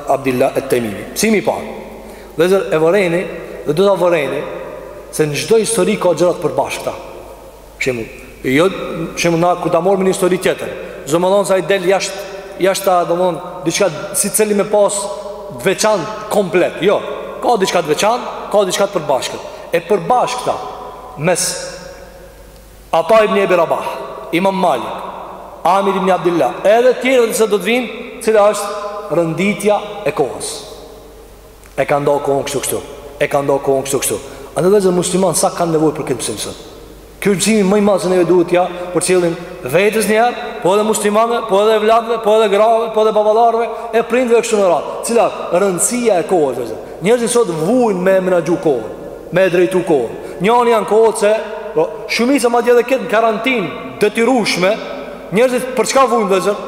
Abdillah et-Temimi. Mësimi i parë. Vllezër e vëreni dhe do ta vëreni se në çdo histori ka gjëra të përbashkëta. Shembull, jo, shembull, na kur ta marrim një histori tjetër, s'domethonë se ai del jashtë, jashtë ta domethonë, diçka secili me pas të veçantë komplet, jo, ka diçka të veçantë, ka diçka të përbashkët. E përbashkëta mes Ata ibn Ebi Rabah, imam Malik, Amir ibn Abdillah, edhe tjerëve se do të vijnë, cila është renditja e kohës. E ka nda kohën kështu kështu E ka nda kohën kështu kështu Ani vllezër muslimanët sa kanë nevoj për këtë mësim sot Ky është mësimi ma i madh se neve duhet t'ja përcjellim vetes njëherë Po edhe muslimanve, po edhe evladve, po edhe grave, po edhe baballarve E prindve kështu në radhë Cila është rëndësia e kohës vllezër Njerëzit sot vujnë me e menaxhu kohën Me e drejtu kohën Njani janë kohët se po, shumica madje edhe këtë në karantinë të detyrueshme Njerëzit për çka vujnë vllezër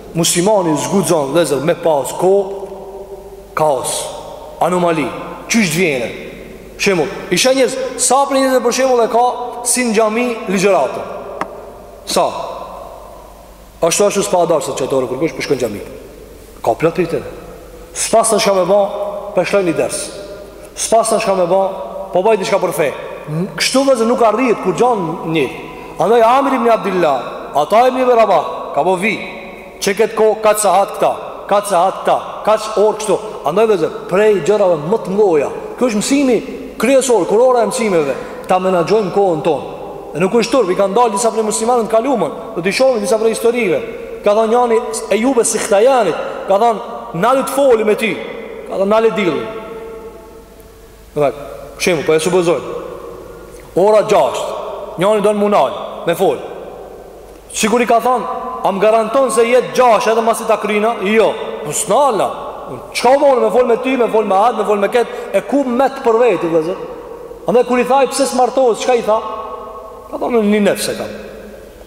Muslimani s'guxon vëllezër me pas kohë kaos, anomali, qysh të vjen. Shembull, i sheh njerëz, sa për njerëz për shembull e ka si në xhami ligjëratën. Sa? Ashtu ashtu s'pa dalë sot çatorë kurkush po shkon në xhami. Ka plot i tërë. S'pasna çka me ba, pe lshoj një ders. S'pasna çka me ba, po baj diçka për fe. Kështu vllezër nuk arrihet kurgja, një. Andaj Amir ibn Abdillah, Ata ibn Ebi Rabah, ka bo vijë. Qe këtë kohë, kaq sahat këta, kaq sahat këta, kaq orë kështu. Andaj vllezër, prej gjërave më të mdhaja. Kjo është mësimi kryesor, kurora e mësimeve, ta menaxhojmë kohën tonë. E nuk është turp, i kanë ndalë disa prej muslimanëve t'kalumen, do t'i shohim disa prej historive. I ka thënë njani Ejub es-Sihtijanit, ka thënë, nalu t'foli me ti, Ka thënë ndale diellin. Dhe, shembull, po e supozojmë. Ora gjashtë, njani don me m'nalë, me folë. Sikur i ka thonë, a më garanton se jet gjashtë edhe masi ta kryna? Jo, në snalë, qka vonë, me folë me ty, me folë me atë, me folë me ketë, e ku met për vete, vllezër? Andaj kur i tha, pse s'martohesh, çka i tha? Ka thonë, një nefs kam.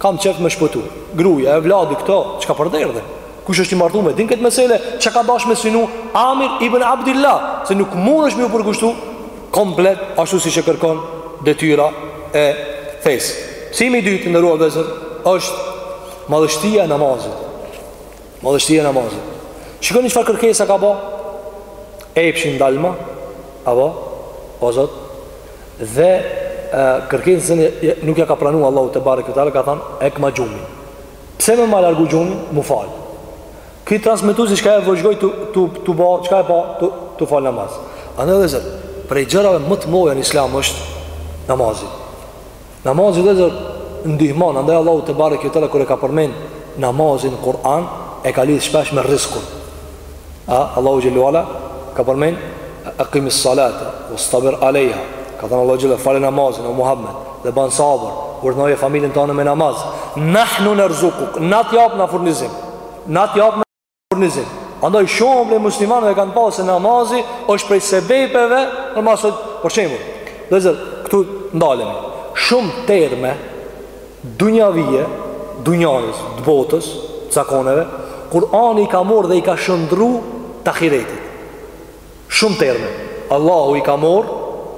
Kam qef me shpëtu. Gruja, evladi këto çka po e derdhin. Kush është i martuar e din këtë mesele, çka ka dashur me synu Amir ibn Abdullah, se nuk mundesh me u përkushtu komplet ashtu siç e kërkon detyra e fesë. Mësimi i dytë nderuar vllezër është madhështia e namazit. Madhështia e namazit. Shikoni çfarë kërkesa ka bë Epshin ndalma, apo o zot, dhe kërkesën se nuk ja ka pranu Allahu tebareke ue teala, ka thanë, hekma gjumin. Pse me ma largu gjumin, mu falë. Ky transmetuesi çka e vëzhgoj tu, tu, tu ba, çka e pa, tu, tu falë namaz. Andaj vllezër, prej gjërave më të mdhaja n'islam është namazi. Namazi vllezër ndihmon, andaj Allahu tebareke ue teala kur e ka përmen namazin në Kur'an, e ka lidhë shpesh me rizkun. A, Allahu xhel-le ue ala ka përmen ekimis salate, uestabir alejha, ka thënë Allahu xhel-le ue ala, fale namazin, o Muhammed, dhe banë sabër, urdhnoje familjen tane me namaz, nahnu nerzukuk, na t'japim na furnizim, na t'japim na Furnizim. Andaj shumë prej muslimanëve kanë pa se namazi është prej sebepeve në masët, për shembull, vllezër, këtu ndalemi, shumë terme, dunjavije, t'dunjasë, të botës, të zakoneve, Kur'ani i ka morë dhe i ka shëndru të ahiretit. Shumë terme Allahu i ka mor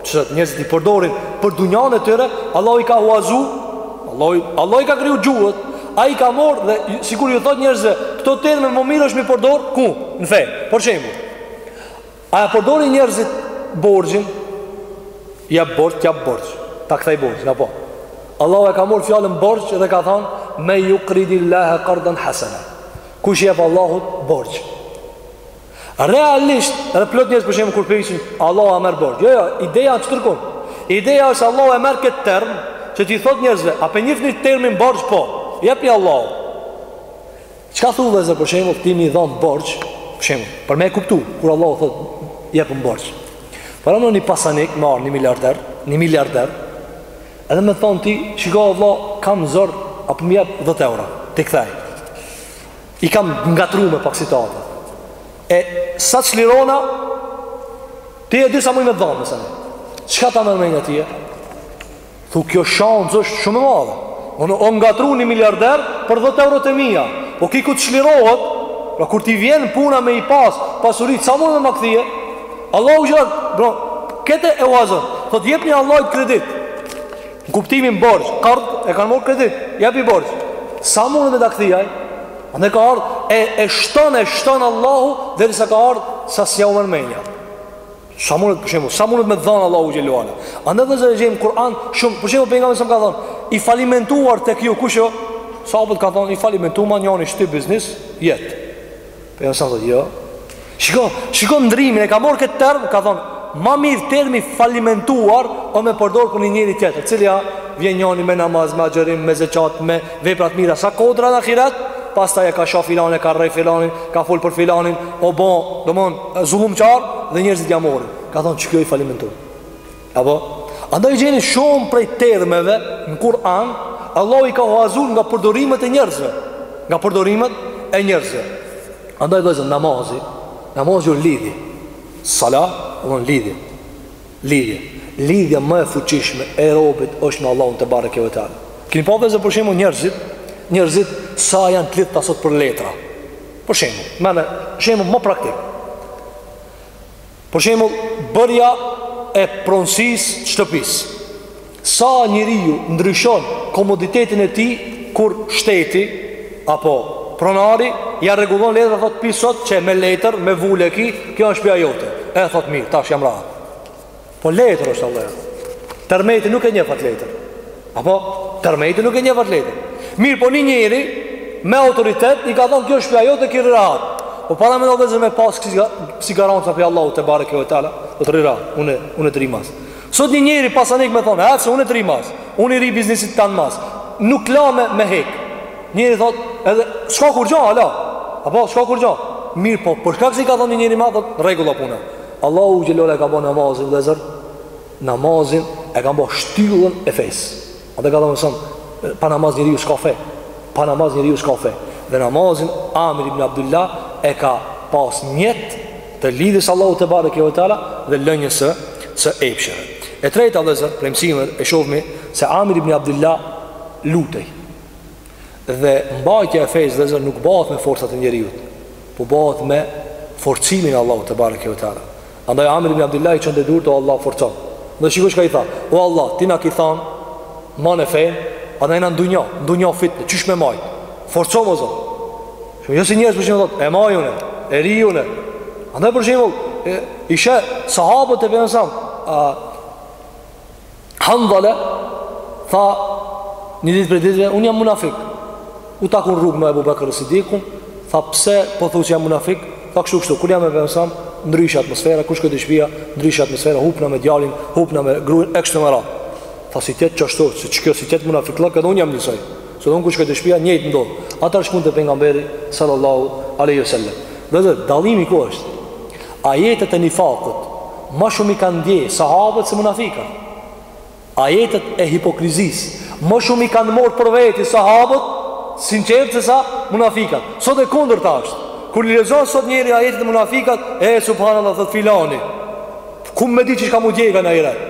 Që njerëzit i përdorin Për dunjan e tyre Allahu i ka huazu Allahu, Allahu i ka kriju gjuhët A i ka mor dhe Sikur ju thot njerëzve Këto terme më mirë është m'i përdor Ku? Në fe Për shembull A e përdorin njerëzit Borxhin Jap borxh, jap borxh Ta kthej borxhin, a po Allahu e ka mor fjalën borxh Dhe ka than Me ju kridi lehe kardën hasene Kush jep Allahut borxh Realisht, edhe plot njerëz për shembull kur pyesin Allahu a merr borxh. Jo, jo, ideja është çtrkon. Ideja është Allahu e merr këtë term që t'i thotë njerëzve, a pe njihni termin borxh po? Jepni Allahut. Çka thu vllezër për shembull ti m'i dhon borxh, për shembull, për me kuptu kur Allahu thotë jepëm borxh. Paramendo një pasanik me ardhë një miliarder, një miliarder, edhe me thonë ty, shiko vallah, kam zor a po m'i jep 10 euro, t'i kthej. I kam ngatrru me pak situata. E sa çlirona, ti e di sa muj me të dhanë, nëse në. Çka ta merr menja ty e? Thu, kjo shans është shumë e madhe. Unë o ngatrru një miliarder për 10 euro të mija. Po ky kur të çlirohet, pra kur t'i vjen puna me i pas pasuritë, sa mun me m'i kthy? Allahu gjithat, bro, kete e huazon, thotë jepni Allahut kredit. Në kuptimin borxh, qard, e kanë marrë kredit, jepi borxh. Sa mundet me ta kthej ai? Andaj ka ardhur e e shton e shton Allahu derisa ka ardhur sa s'ja u merr mendja. Sa mundet për shembull, sa mundet me dhënë Allahu xhele ve ala. Andaj vllezër e gjejmë Kur'an shumë, për shembull pejgamberi sa ka thënë, i falimentuar tek ju kush o? Sahabët kanë thënë i falimentuar njëri shtyp biznes, jet. Pejgamberi sa thotë, jo. Shiko, shiko ndrimin e ka marrë këtë term, ka thonë, ma mirë termi falimentuar o me përdor për një njeri tjetër, i cili ja vjen njani me namaz, me agjërim, me zeqat, me vepra të mira, sa kodra në ahiret, pastaj e ka sha filanin, e ka rrejt filanin, ka fol për filanin, o bo, domethonë, zullum qartë, dhe njerëzit ja morrin, ka thonë qiky o i falimentuar. Apo, andaj i gjeni shumë prej termeve në Kur'an, Allahu i ka huazur nga përdorimet e njerëzve. Nga përdorimet e njerëzve. Andaj vllezër namazi, namazi o lidhje. Sala, domethënë lidhje. Lidhje. Lidhja më e fuqishme e robit është me Allahun tebareke ue teala. Kini pa vllezër për shembull njerëzit, njerëzit sa janë të lidhta sot për letra. Për shembull, merre shembull më praktik. Për shembull, bërja e pronësisë të shtëpisë. Sa njeriu ndryshon komoditetin e tij kur shteti apo pronari ja rregullon letrat thotë prej sot qe me letër, me vulë e ki, kjo është shtëpia jote. E thotë mirë, tash jam rahat. Po letër është vallahi. Tërmeti nuk e njeh qat letër. Apo, tërmeti nuk e njeh qat letër. Mirëpo një njeri, me autoritet, i ka thonë kjo shpia jote, qe je rahat. Po paramendo vllezër me pas kësi, kësi garanca prej Allahut tebareke ue teala, do të rira, unë, unë të rri mas. Sot një njeri pasanik me thonë, e, se unë të rri mas, unë i rri biznisit tënd mas, nuk t'la me, me hek. Njeri thotë, edhe, s'ka kurgjo, valla, apo, s'ka kurgjo. Mirëpo, për shkak se i ka thonë një njeri ma, thotë, u rregullu puna. Allahu xhele ve ala e ka bo namazin, vllezër, Namazin e ka bo shtyllën e fesë. Andaj ka thënë son, pa namaz njeriu s'ka fe. Pa namaz njeriu s'ka fe. Dhe namazin Amir ibn Abdullah e ka pas mjet të lidhjes Allahu te bareke ve teala dhe lënjës së së epsheve. E treta vëllezër, prej mësimeve e shohmi se Amir ibn Abdullah lutej. Dhe mbajtja e fesë vëllezër nuk bëhet me forcat e njeriut, po bëhet me forcimin e Allahut te bareke ve teala. Andaj Amir ibn Abdullah i çon dy durët o Allah forcom Dhe shiko çka i tha O Allah ti na ki than Mane fejn A jena n'dunja N'dunja fitne Qysh me majtë Forcom o zot Shumë jo si njerëz për shembull thot E maj une E ruj une Andaj për shembull Ishe sahabët e Pejgamberit alejhi selam Handhale, tha një ditë prej ditëve, unë jam munafik. U taku n'rrugë me Ebu Bekër es-Sidikun, tha pse po thu që jam munafik, tha kështu kështu, kur jam me Pejgamberin alejhi selam, ndryshe atmosfera, kur shkoj te shpia, ndryshe atmosfera, hupna me djalin, hupna me gruin, e kështu me radhë. Tha si t'jetë qështu, si qekjo si t'jetë munafikllëk edhe unë jam njësoj, se dhe unë kur shkoj te shpia, njëjtë m'ndodh. Ata shkun te Pejgamberi, sallallahu aleyhi sallam. Dhe dhe, dallimi ku është? Ajetet e nifakut Ma shumë i kanë ndje sahabët se munafikët Ajetet e hipokrizis Ma shumë i kanë morë për veti sahabët Sinqertë se sa munafikët Sot e kundërta është Kur i lexon sot njeri ajetet e munafikët E subhanallah thot filani Ku me di qysh ka m'u djegë n'ahiret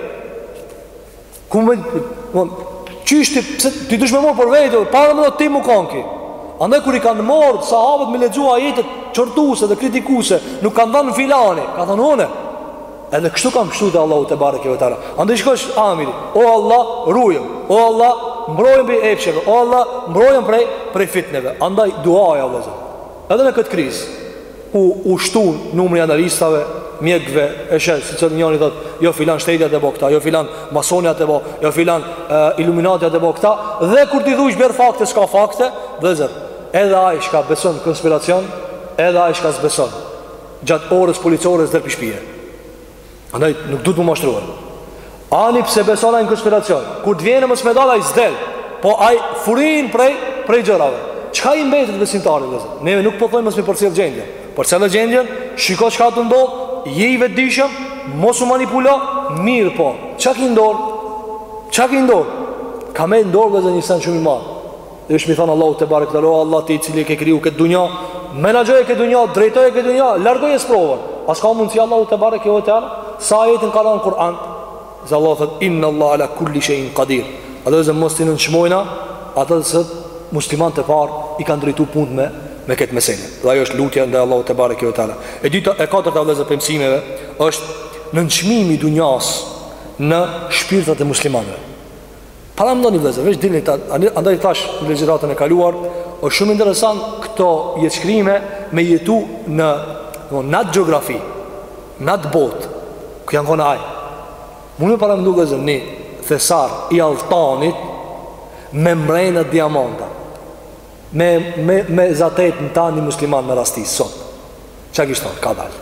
Ku më von qysh ti pse ti dush me mor për vete, pa më ti më konki. Andaj kur i kanë marr sahabët me lexua ajetet çortuese dhe kritikuese, nuk kanë thënë filani, ka thënë unë. Edhe kështu kam me shku te Allahu te bareke ve teala. Andaj shiko Amiri, o Allah, rujëm. O Allah, mbrojmë prej epsheve. O Allah, mbrojmë prej prej fitneve. Andaj duaja vëllezër. Edhe në këtë krizë, ku u shtu numri i analistave, mjekëve, e sheh se çdo njëri thotë, jo filan shteti a tu e bo këta, jo filan masoni a tu e bo, jo filan iluminati a tu e bo këta, dhe kur t'i thush bjer fakte, s'ka fakte, vëllezër, edhe ai çka beson në konspiracion, edhe ai çka s'beson, gjatë orës policore s'del prej shpije. Andaj nuk duhet m'u mashtru. Ani pse beson ai në konspiracion. Kur të vjen mos me dal ai s'del. Po ai furin prej prej gjërave. Çka i mbetet besimtarit vëllezër? Neve nuk po thojmë mos me përcjell gjendjen. Përcjelle gjendjen. Shiko çka a tu ndodh, ji i vetëdijshëm, mos u manipulo, mirëpo çka ki n'dorë? Çka ki n'dorë? Kemi n'dorë vëllezër një sen shumë i madh. Dhe është me thënë Allahu tebareke teala o Allah ti i cili e ke kriju këtë dunja Menaxhoje këtë dunja, drejtoje këtë dunja Largoje sprovën A s'ka mundësi Allahu tebareke ve teala Sa ajete ka në Kur'an se Allah thëtë Inna Allah ala kulli shein qadir Andaj vllezër mos ta nënçmojna Ata vllezër muslimanët të parë I kanë drejtu punët me, me këtë meselë Dhe ajo është lutja ndaj Allahut tebareke ve teala E dyta e katërta vllezër prej mësimeve është nënçmimi i dunjas në shpirtat e muslimanëve Paramendoni vllezër, veç dilni këta, andaj tash në ligjëratën e kaluar, o shumë interesant këto jetëshkrime me jetu në, në n'atë gjeografi, n'atë botë, ku janë kon ai. Mund me paramendu vllezër, një thesar i alltanit me mrena diamanta, me, me, me zatet në ta një musliman me rastis, sot. Çka kishte thonë, ka dalë.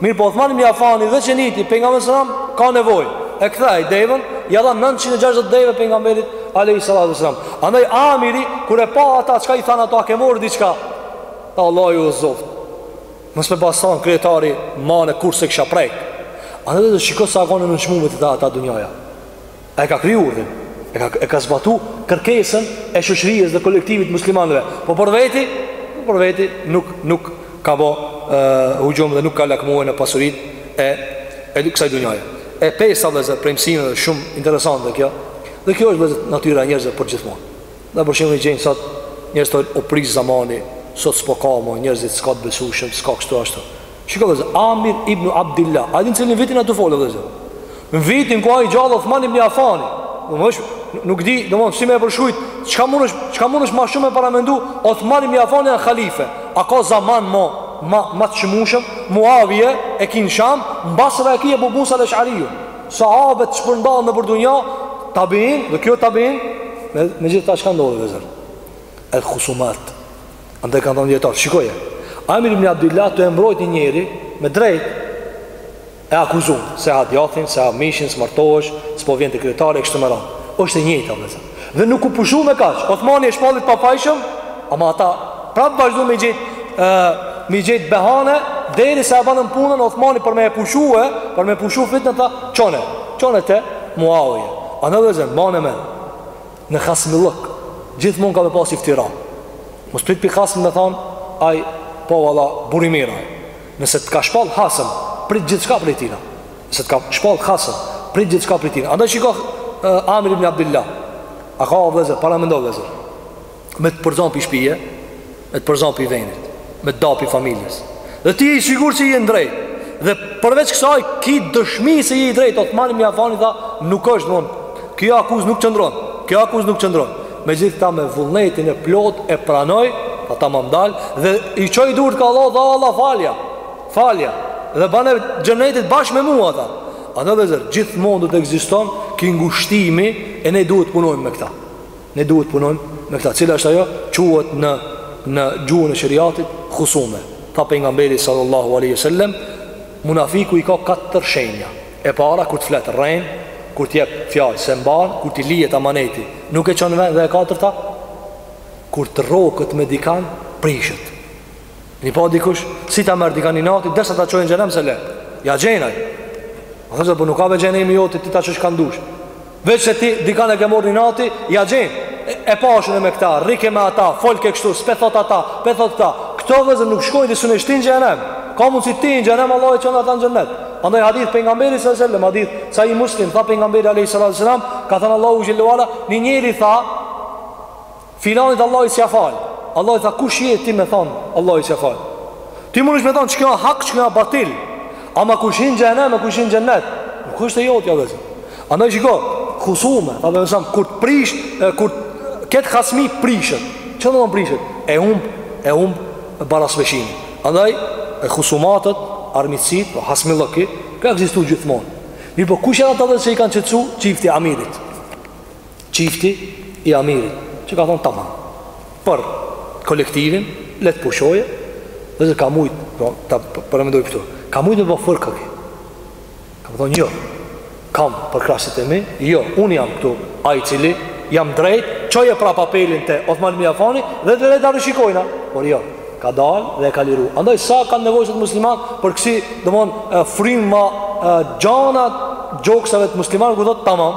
Mirëpo Uthman ibn Afani dhe ceniti pejgamberit salam ka nevojë E kthej devën, ia dha 960 deve pejgamberit Alejhi salatu ve selam Andaj Amiri, kur e pa ata, çka i thanë ata, a ke marrë diçka Tha Allahu ju zoftë Mos me ba zan kryetari ma kurrë s'e kisha prek Andaj dhe shiko sa ka konë e nënçmume te ata dunjaja A e ka kriju urdhrin? E ka, e ka zbatu kërkesën e shoqërisë dhe kolektivit muslimanëve. Po për veti, po për veti nuk nuk ka bë hyxhum dhe nuk ka lakmuar në pasuritë e e kësaj dunjaje. E pesa vllezër prej mësimeve shumë interesante kjo. Dhe kjo është vllezër natyra e njerëzve përgjithmonë. Na për shembull i gjejnë sot njerëzit thonë u prish zamani, sot s'po ka më njerëzit s'ka të besueshëm, s'ka kështu ashtu. Shikoje vllezër, Amir ibn Abdullah, a di n'cilin vit jemi tu folë vllezër? Në vitin ku a i gjallë Othman ibn Affani, domethënë nuk di, domethënë si me e përshkrujt, çka mund është, çka mund është ma shumë paramendo, Othman ibn Affani a halife. A ka zaman ma ma ma të çmueshëm, Muawiya e ki n'Sham, n'Basra e ki Abu Musa al-Ash'ari. Sahabët shpërnda nëpër dunja, tabiin, dhe kjo tabiin, me me gjithë ata çka ndodh vllezër. El khusumat. Andaj kanë thënë dijetarët, shikoje. Amir ibn Abdullah tu e mbrojt një njeri me drejt e akuzon s'e ha djathin, s'e ha mishin, s'martohesh, s'po vjen te kryetari e kështu me radhë. Është e njëjta vllezër. Dhe nuk u pushu me kaq. Othmani e shpalli t'pafajshëm, ama ata prap vazhdu me gjet ë me gjet behane derisa e banën punën Othmani për me e pushue, për me pushu fitnen tha, çone, çone te Muavije. Andaj vllezën, mbane mend, në hasmillëk, gjithmonë ka me pas iftira. Mos prit prej hasmit me thanë, aj, po vallahi, burrë i mirë. Nëse të ka shpall hasëm, prit gjithçka prej tina. Se të ka shpall hasëm Prit gjithçka prej tina Andaj shiko uh, Amir ibn Abdillah A ka o vllezër, paramendo vllezër Me të përzan prej shpije Me të përzan prej venit Me të da prej familjes Dhe ti je i sigurt që je n'drejt Dhe përveç kësaj, ki dëshmi se je drejt Othman ibn Afani tha, nuk është mon Kjo akuzë nuk qëndron Kjo akuzë nuk qëndron Megjithë këta me vullnetin e plotë e pranoi Ata me dal Dhe i çoi durt ka Allahu tha Allah falja Falja Dhe bane xhenetit bashkë me mua ata Andaj vllezër Gjithmonë do të egziston Ky ngushtimi E ne duhet punojmë me këta Ne duhet punojmë me këta Cila është ajo Quhet në Në gjuhën e sheriatit Husume Tha Pejgamberi Sallallahu aleyhi sallem Munafiku i ka katër shenja E para kur të flet rren Kur të jep fjalë s'e mban Kur t'i lihet amaneti Nuk e çon n'vend dhe e katërta Kur të rroket me dikan Prishet Një pa dikush, si ta merr dikan n'inati, derisa ta çon n'xhehenem s'e le. Ja gjen aj. A vllezër, po nuk ka veç xhehenemi joti, ti ta qesh kan dush. Veç se ti dikan e ke marr n'inati, ja gjen. E, e pashë me këta, rrike me ata, folke kështu, s'pe thot ata, pe thot këta. Këto vllezër nuk shkojnë, ti s'un e shtin n'xhehenem. Ka mundësi ti në xhehenem, Allahu e çon ata në xhenet. Andaj hadith Pejgamberi salallahu alejhi sellem, hadith, Sahih Muslim, tha Pejgamberi a.s. Ka thënë Allahu xhele ve ala, një njeri tha, Filanit Allahi s'ja fal Allahi tha kush je ti me than Allahi s'ja fal Ti munesh me than që kjo hak që kjo batil Ama kush hin n'xhehenem e kush hin n'xhenet Nuk është e jotja vllezër Andaj shiko Husume Tha alejhi selam Kur të prish e, Kur të ketë hasmi prishet Çdo me thënë prishet E humb E humb baraspeshën Andaj e husumatët Armiqsitë po, Hasmillëki Ka egzistu gjithmonë Mirëpo kush janë ata vllezër që i kanë qetësu Çifti Amirit çifti i Amirit që ka thonë tamam për kolektivin le të pushojë vllezër ka mujt po, ta përmendoj këtu ka mujt me bë fërkë ka me thonë jo kam përkrahsit e mi jo unë jam këtu ai i cili jam drejt çoje prap apelin te Othman ibn Afani dhe le ta rishikojna por jo ka dalë dhe e ka liru andaj sa kanë nevojë sot muslimanët për kësi domethonë frymëgjana gjoksave të muslimanëve kur thot tamam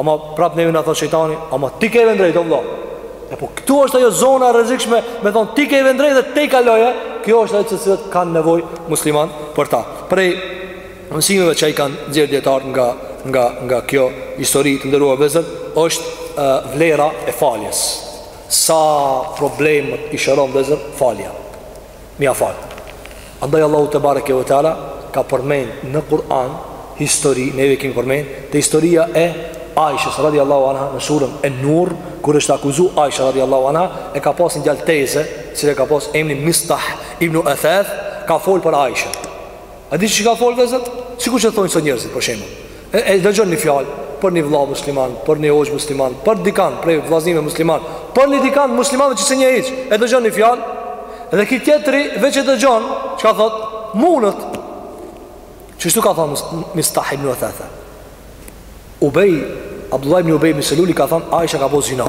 Ama prap neve na thot shejtani, ama ti ke vend drejt o vëlla. E po këtu është ajo zona e rrezikshme, me thon ti ke vend drejt dhe ta kalojë, kjo është ajo që sot kanë nevojë muslimanët për ta. Prej mësimeve që i kanë nxjerr dijetarët nga nga nga kjo histori të nderuar vllezër është e, vlera e faljes. Sa probleme i shëron vllezër falja. me ia fal. Andaj Allahu tebareke ve teala ka përmend në Kur'an histori, neve kemi përmend te historia e Aishës radiallahu anha në suren En-Nur kur është akuzu Aisha radiallahu anha e ka pas një djalë teze i cili e ka pas emrin Mistah ibn Uthatha ka fol për Aishën a di ç'ka fol vëllezër sikur që thonë sot njerëzit për shembull E e dëgjon një fjalë për një vëlla musliman, për një hoxhë musliman, për dikan prej vëllaznive musliman, për një dikan musliman që s'e njeh hiç. E dëgjon një fjalë dhe ky tjetri veç e dëgjon, çka thot? Munet. Qeshtu ka thënë Mistah ibn Uthatha. Ubej, Abdullah ibn Ubej ibn Seluli ka thënë Aisha ka bo zina.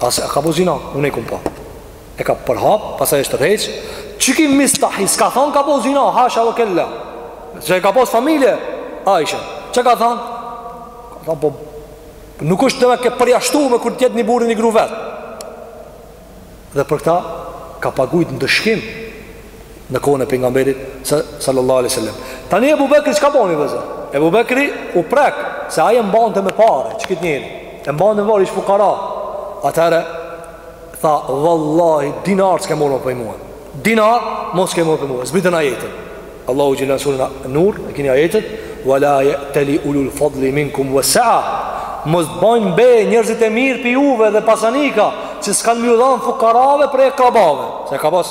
Aisha ka bo zina, unë e kom pa E ka përhap, pasaj është tërheq. Qiky Mistahi s'ka thonë ka bo zina Hasha ve kella se e ka pas familje Aishën, çka ka thonë Ka thonë po Nuk është demek e përjashtume kur t'jetë një burrë e një gru vetë Dhe për këtë Ka pagujt ndëshkim në kohën e pejgamberit sallallahu alaihi wasallam. Tani Abu Bekri çka boni vëllezër? Abu Bekri u prek se ai e mbante me pare qikit njeri. E mbante me pare, ish fukara. Atëherë tha vallahi dinar s'ke me marrë prej mua. Dinar mo s'ke me marrë prej mua. Zbriti ajetin Allahu xhelle në suren Nur, e keni ajetin wala yatali ulul fadli minkum wasaa. Mos t'bëjnë be njerëzit e mirë pi juve dhe pasanikët që s'kan me u dhën fukarave prej akrabave. Se ka pas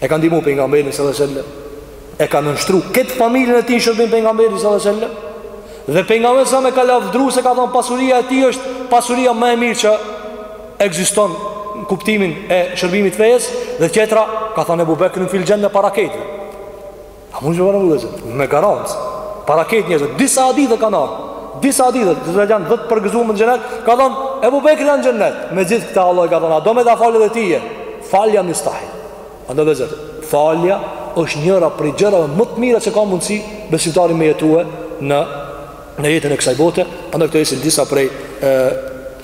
E ka ndihmu pejgamberin sallallahu alaihi wasallam E ka nënshtru këtë familjen e tij në shërbim pejgamberit sallallahu alaihi wasallam Dhe pejgamberi alejhi selam e ka lavdru se ka thonë pasuria e tij është pasuria më e mirë që ekziston në kuptimin e shërbimit fejës Dhe tjetra ka thonë Ebu Bekrun fil xhenne para krejtve A mund të vëre vëllezër? Me garancë. Para krejt njerëzve, disa hadithe kanë ardhur. Disa hadithe, janë dhjetë të përgëzuar me xhenet, ka thon Ebu Bekri në xhenet. Me gjithë këta Allahu i ka thon, a do me ta falë edhe ti? Falja Mistahit. Andaj vëllezër, falja është njëra prej gjërave më të mira që ka mundësi besimtari me jetue në në jetën e kësaj bote, andaj këto ishin disa prej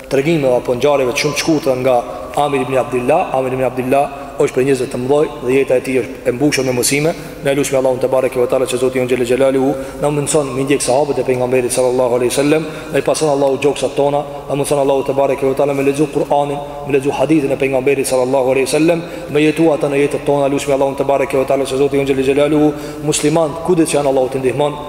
tregimeve apo ngjarjeve shumë të shkurtra nga Amir ibn Abdullah, Amir ibn Abdullah është prej njerëzve të mëdhaj dhe jeta e tij është e mbushur me mësime. Ne lutemi Allahun tebareke ve teala që Zoti jonë xhele xhelaluhu na mundson me ndjek sahabët e pejgamberit sallallahu alaihi wasallam, na i pastron Allahu gjoksat tona, na mundson Allahu tebareke ve teala me lexu Kur'anin, me lexu hadithin e pejgamberit sallallahu alaihi wasallam, me jetu ata në jetët tona. Lutemi Allahun tebareke ve teala që Zoti jonë xhele xhelaluhu muslimanët kudo që janë Allahu t'i ndihmon.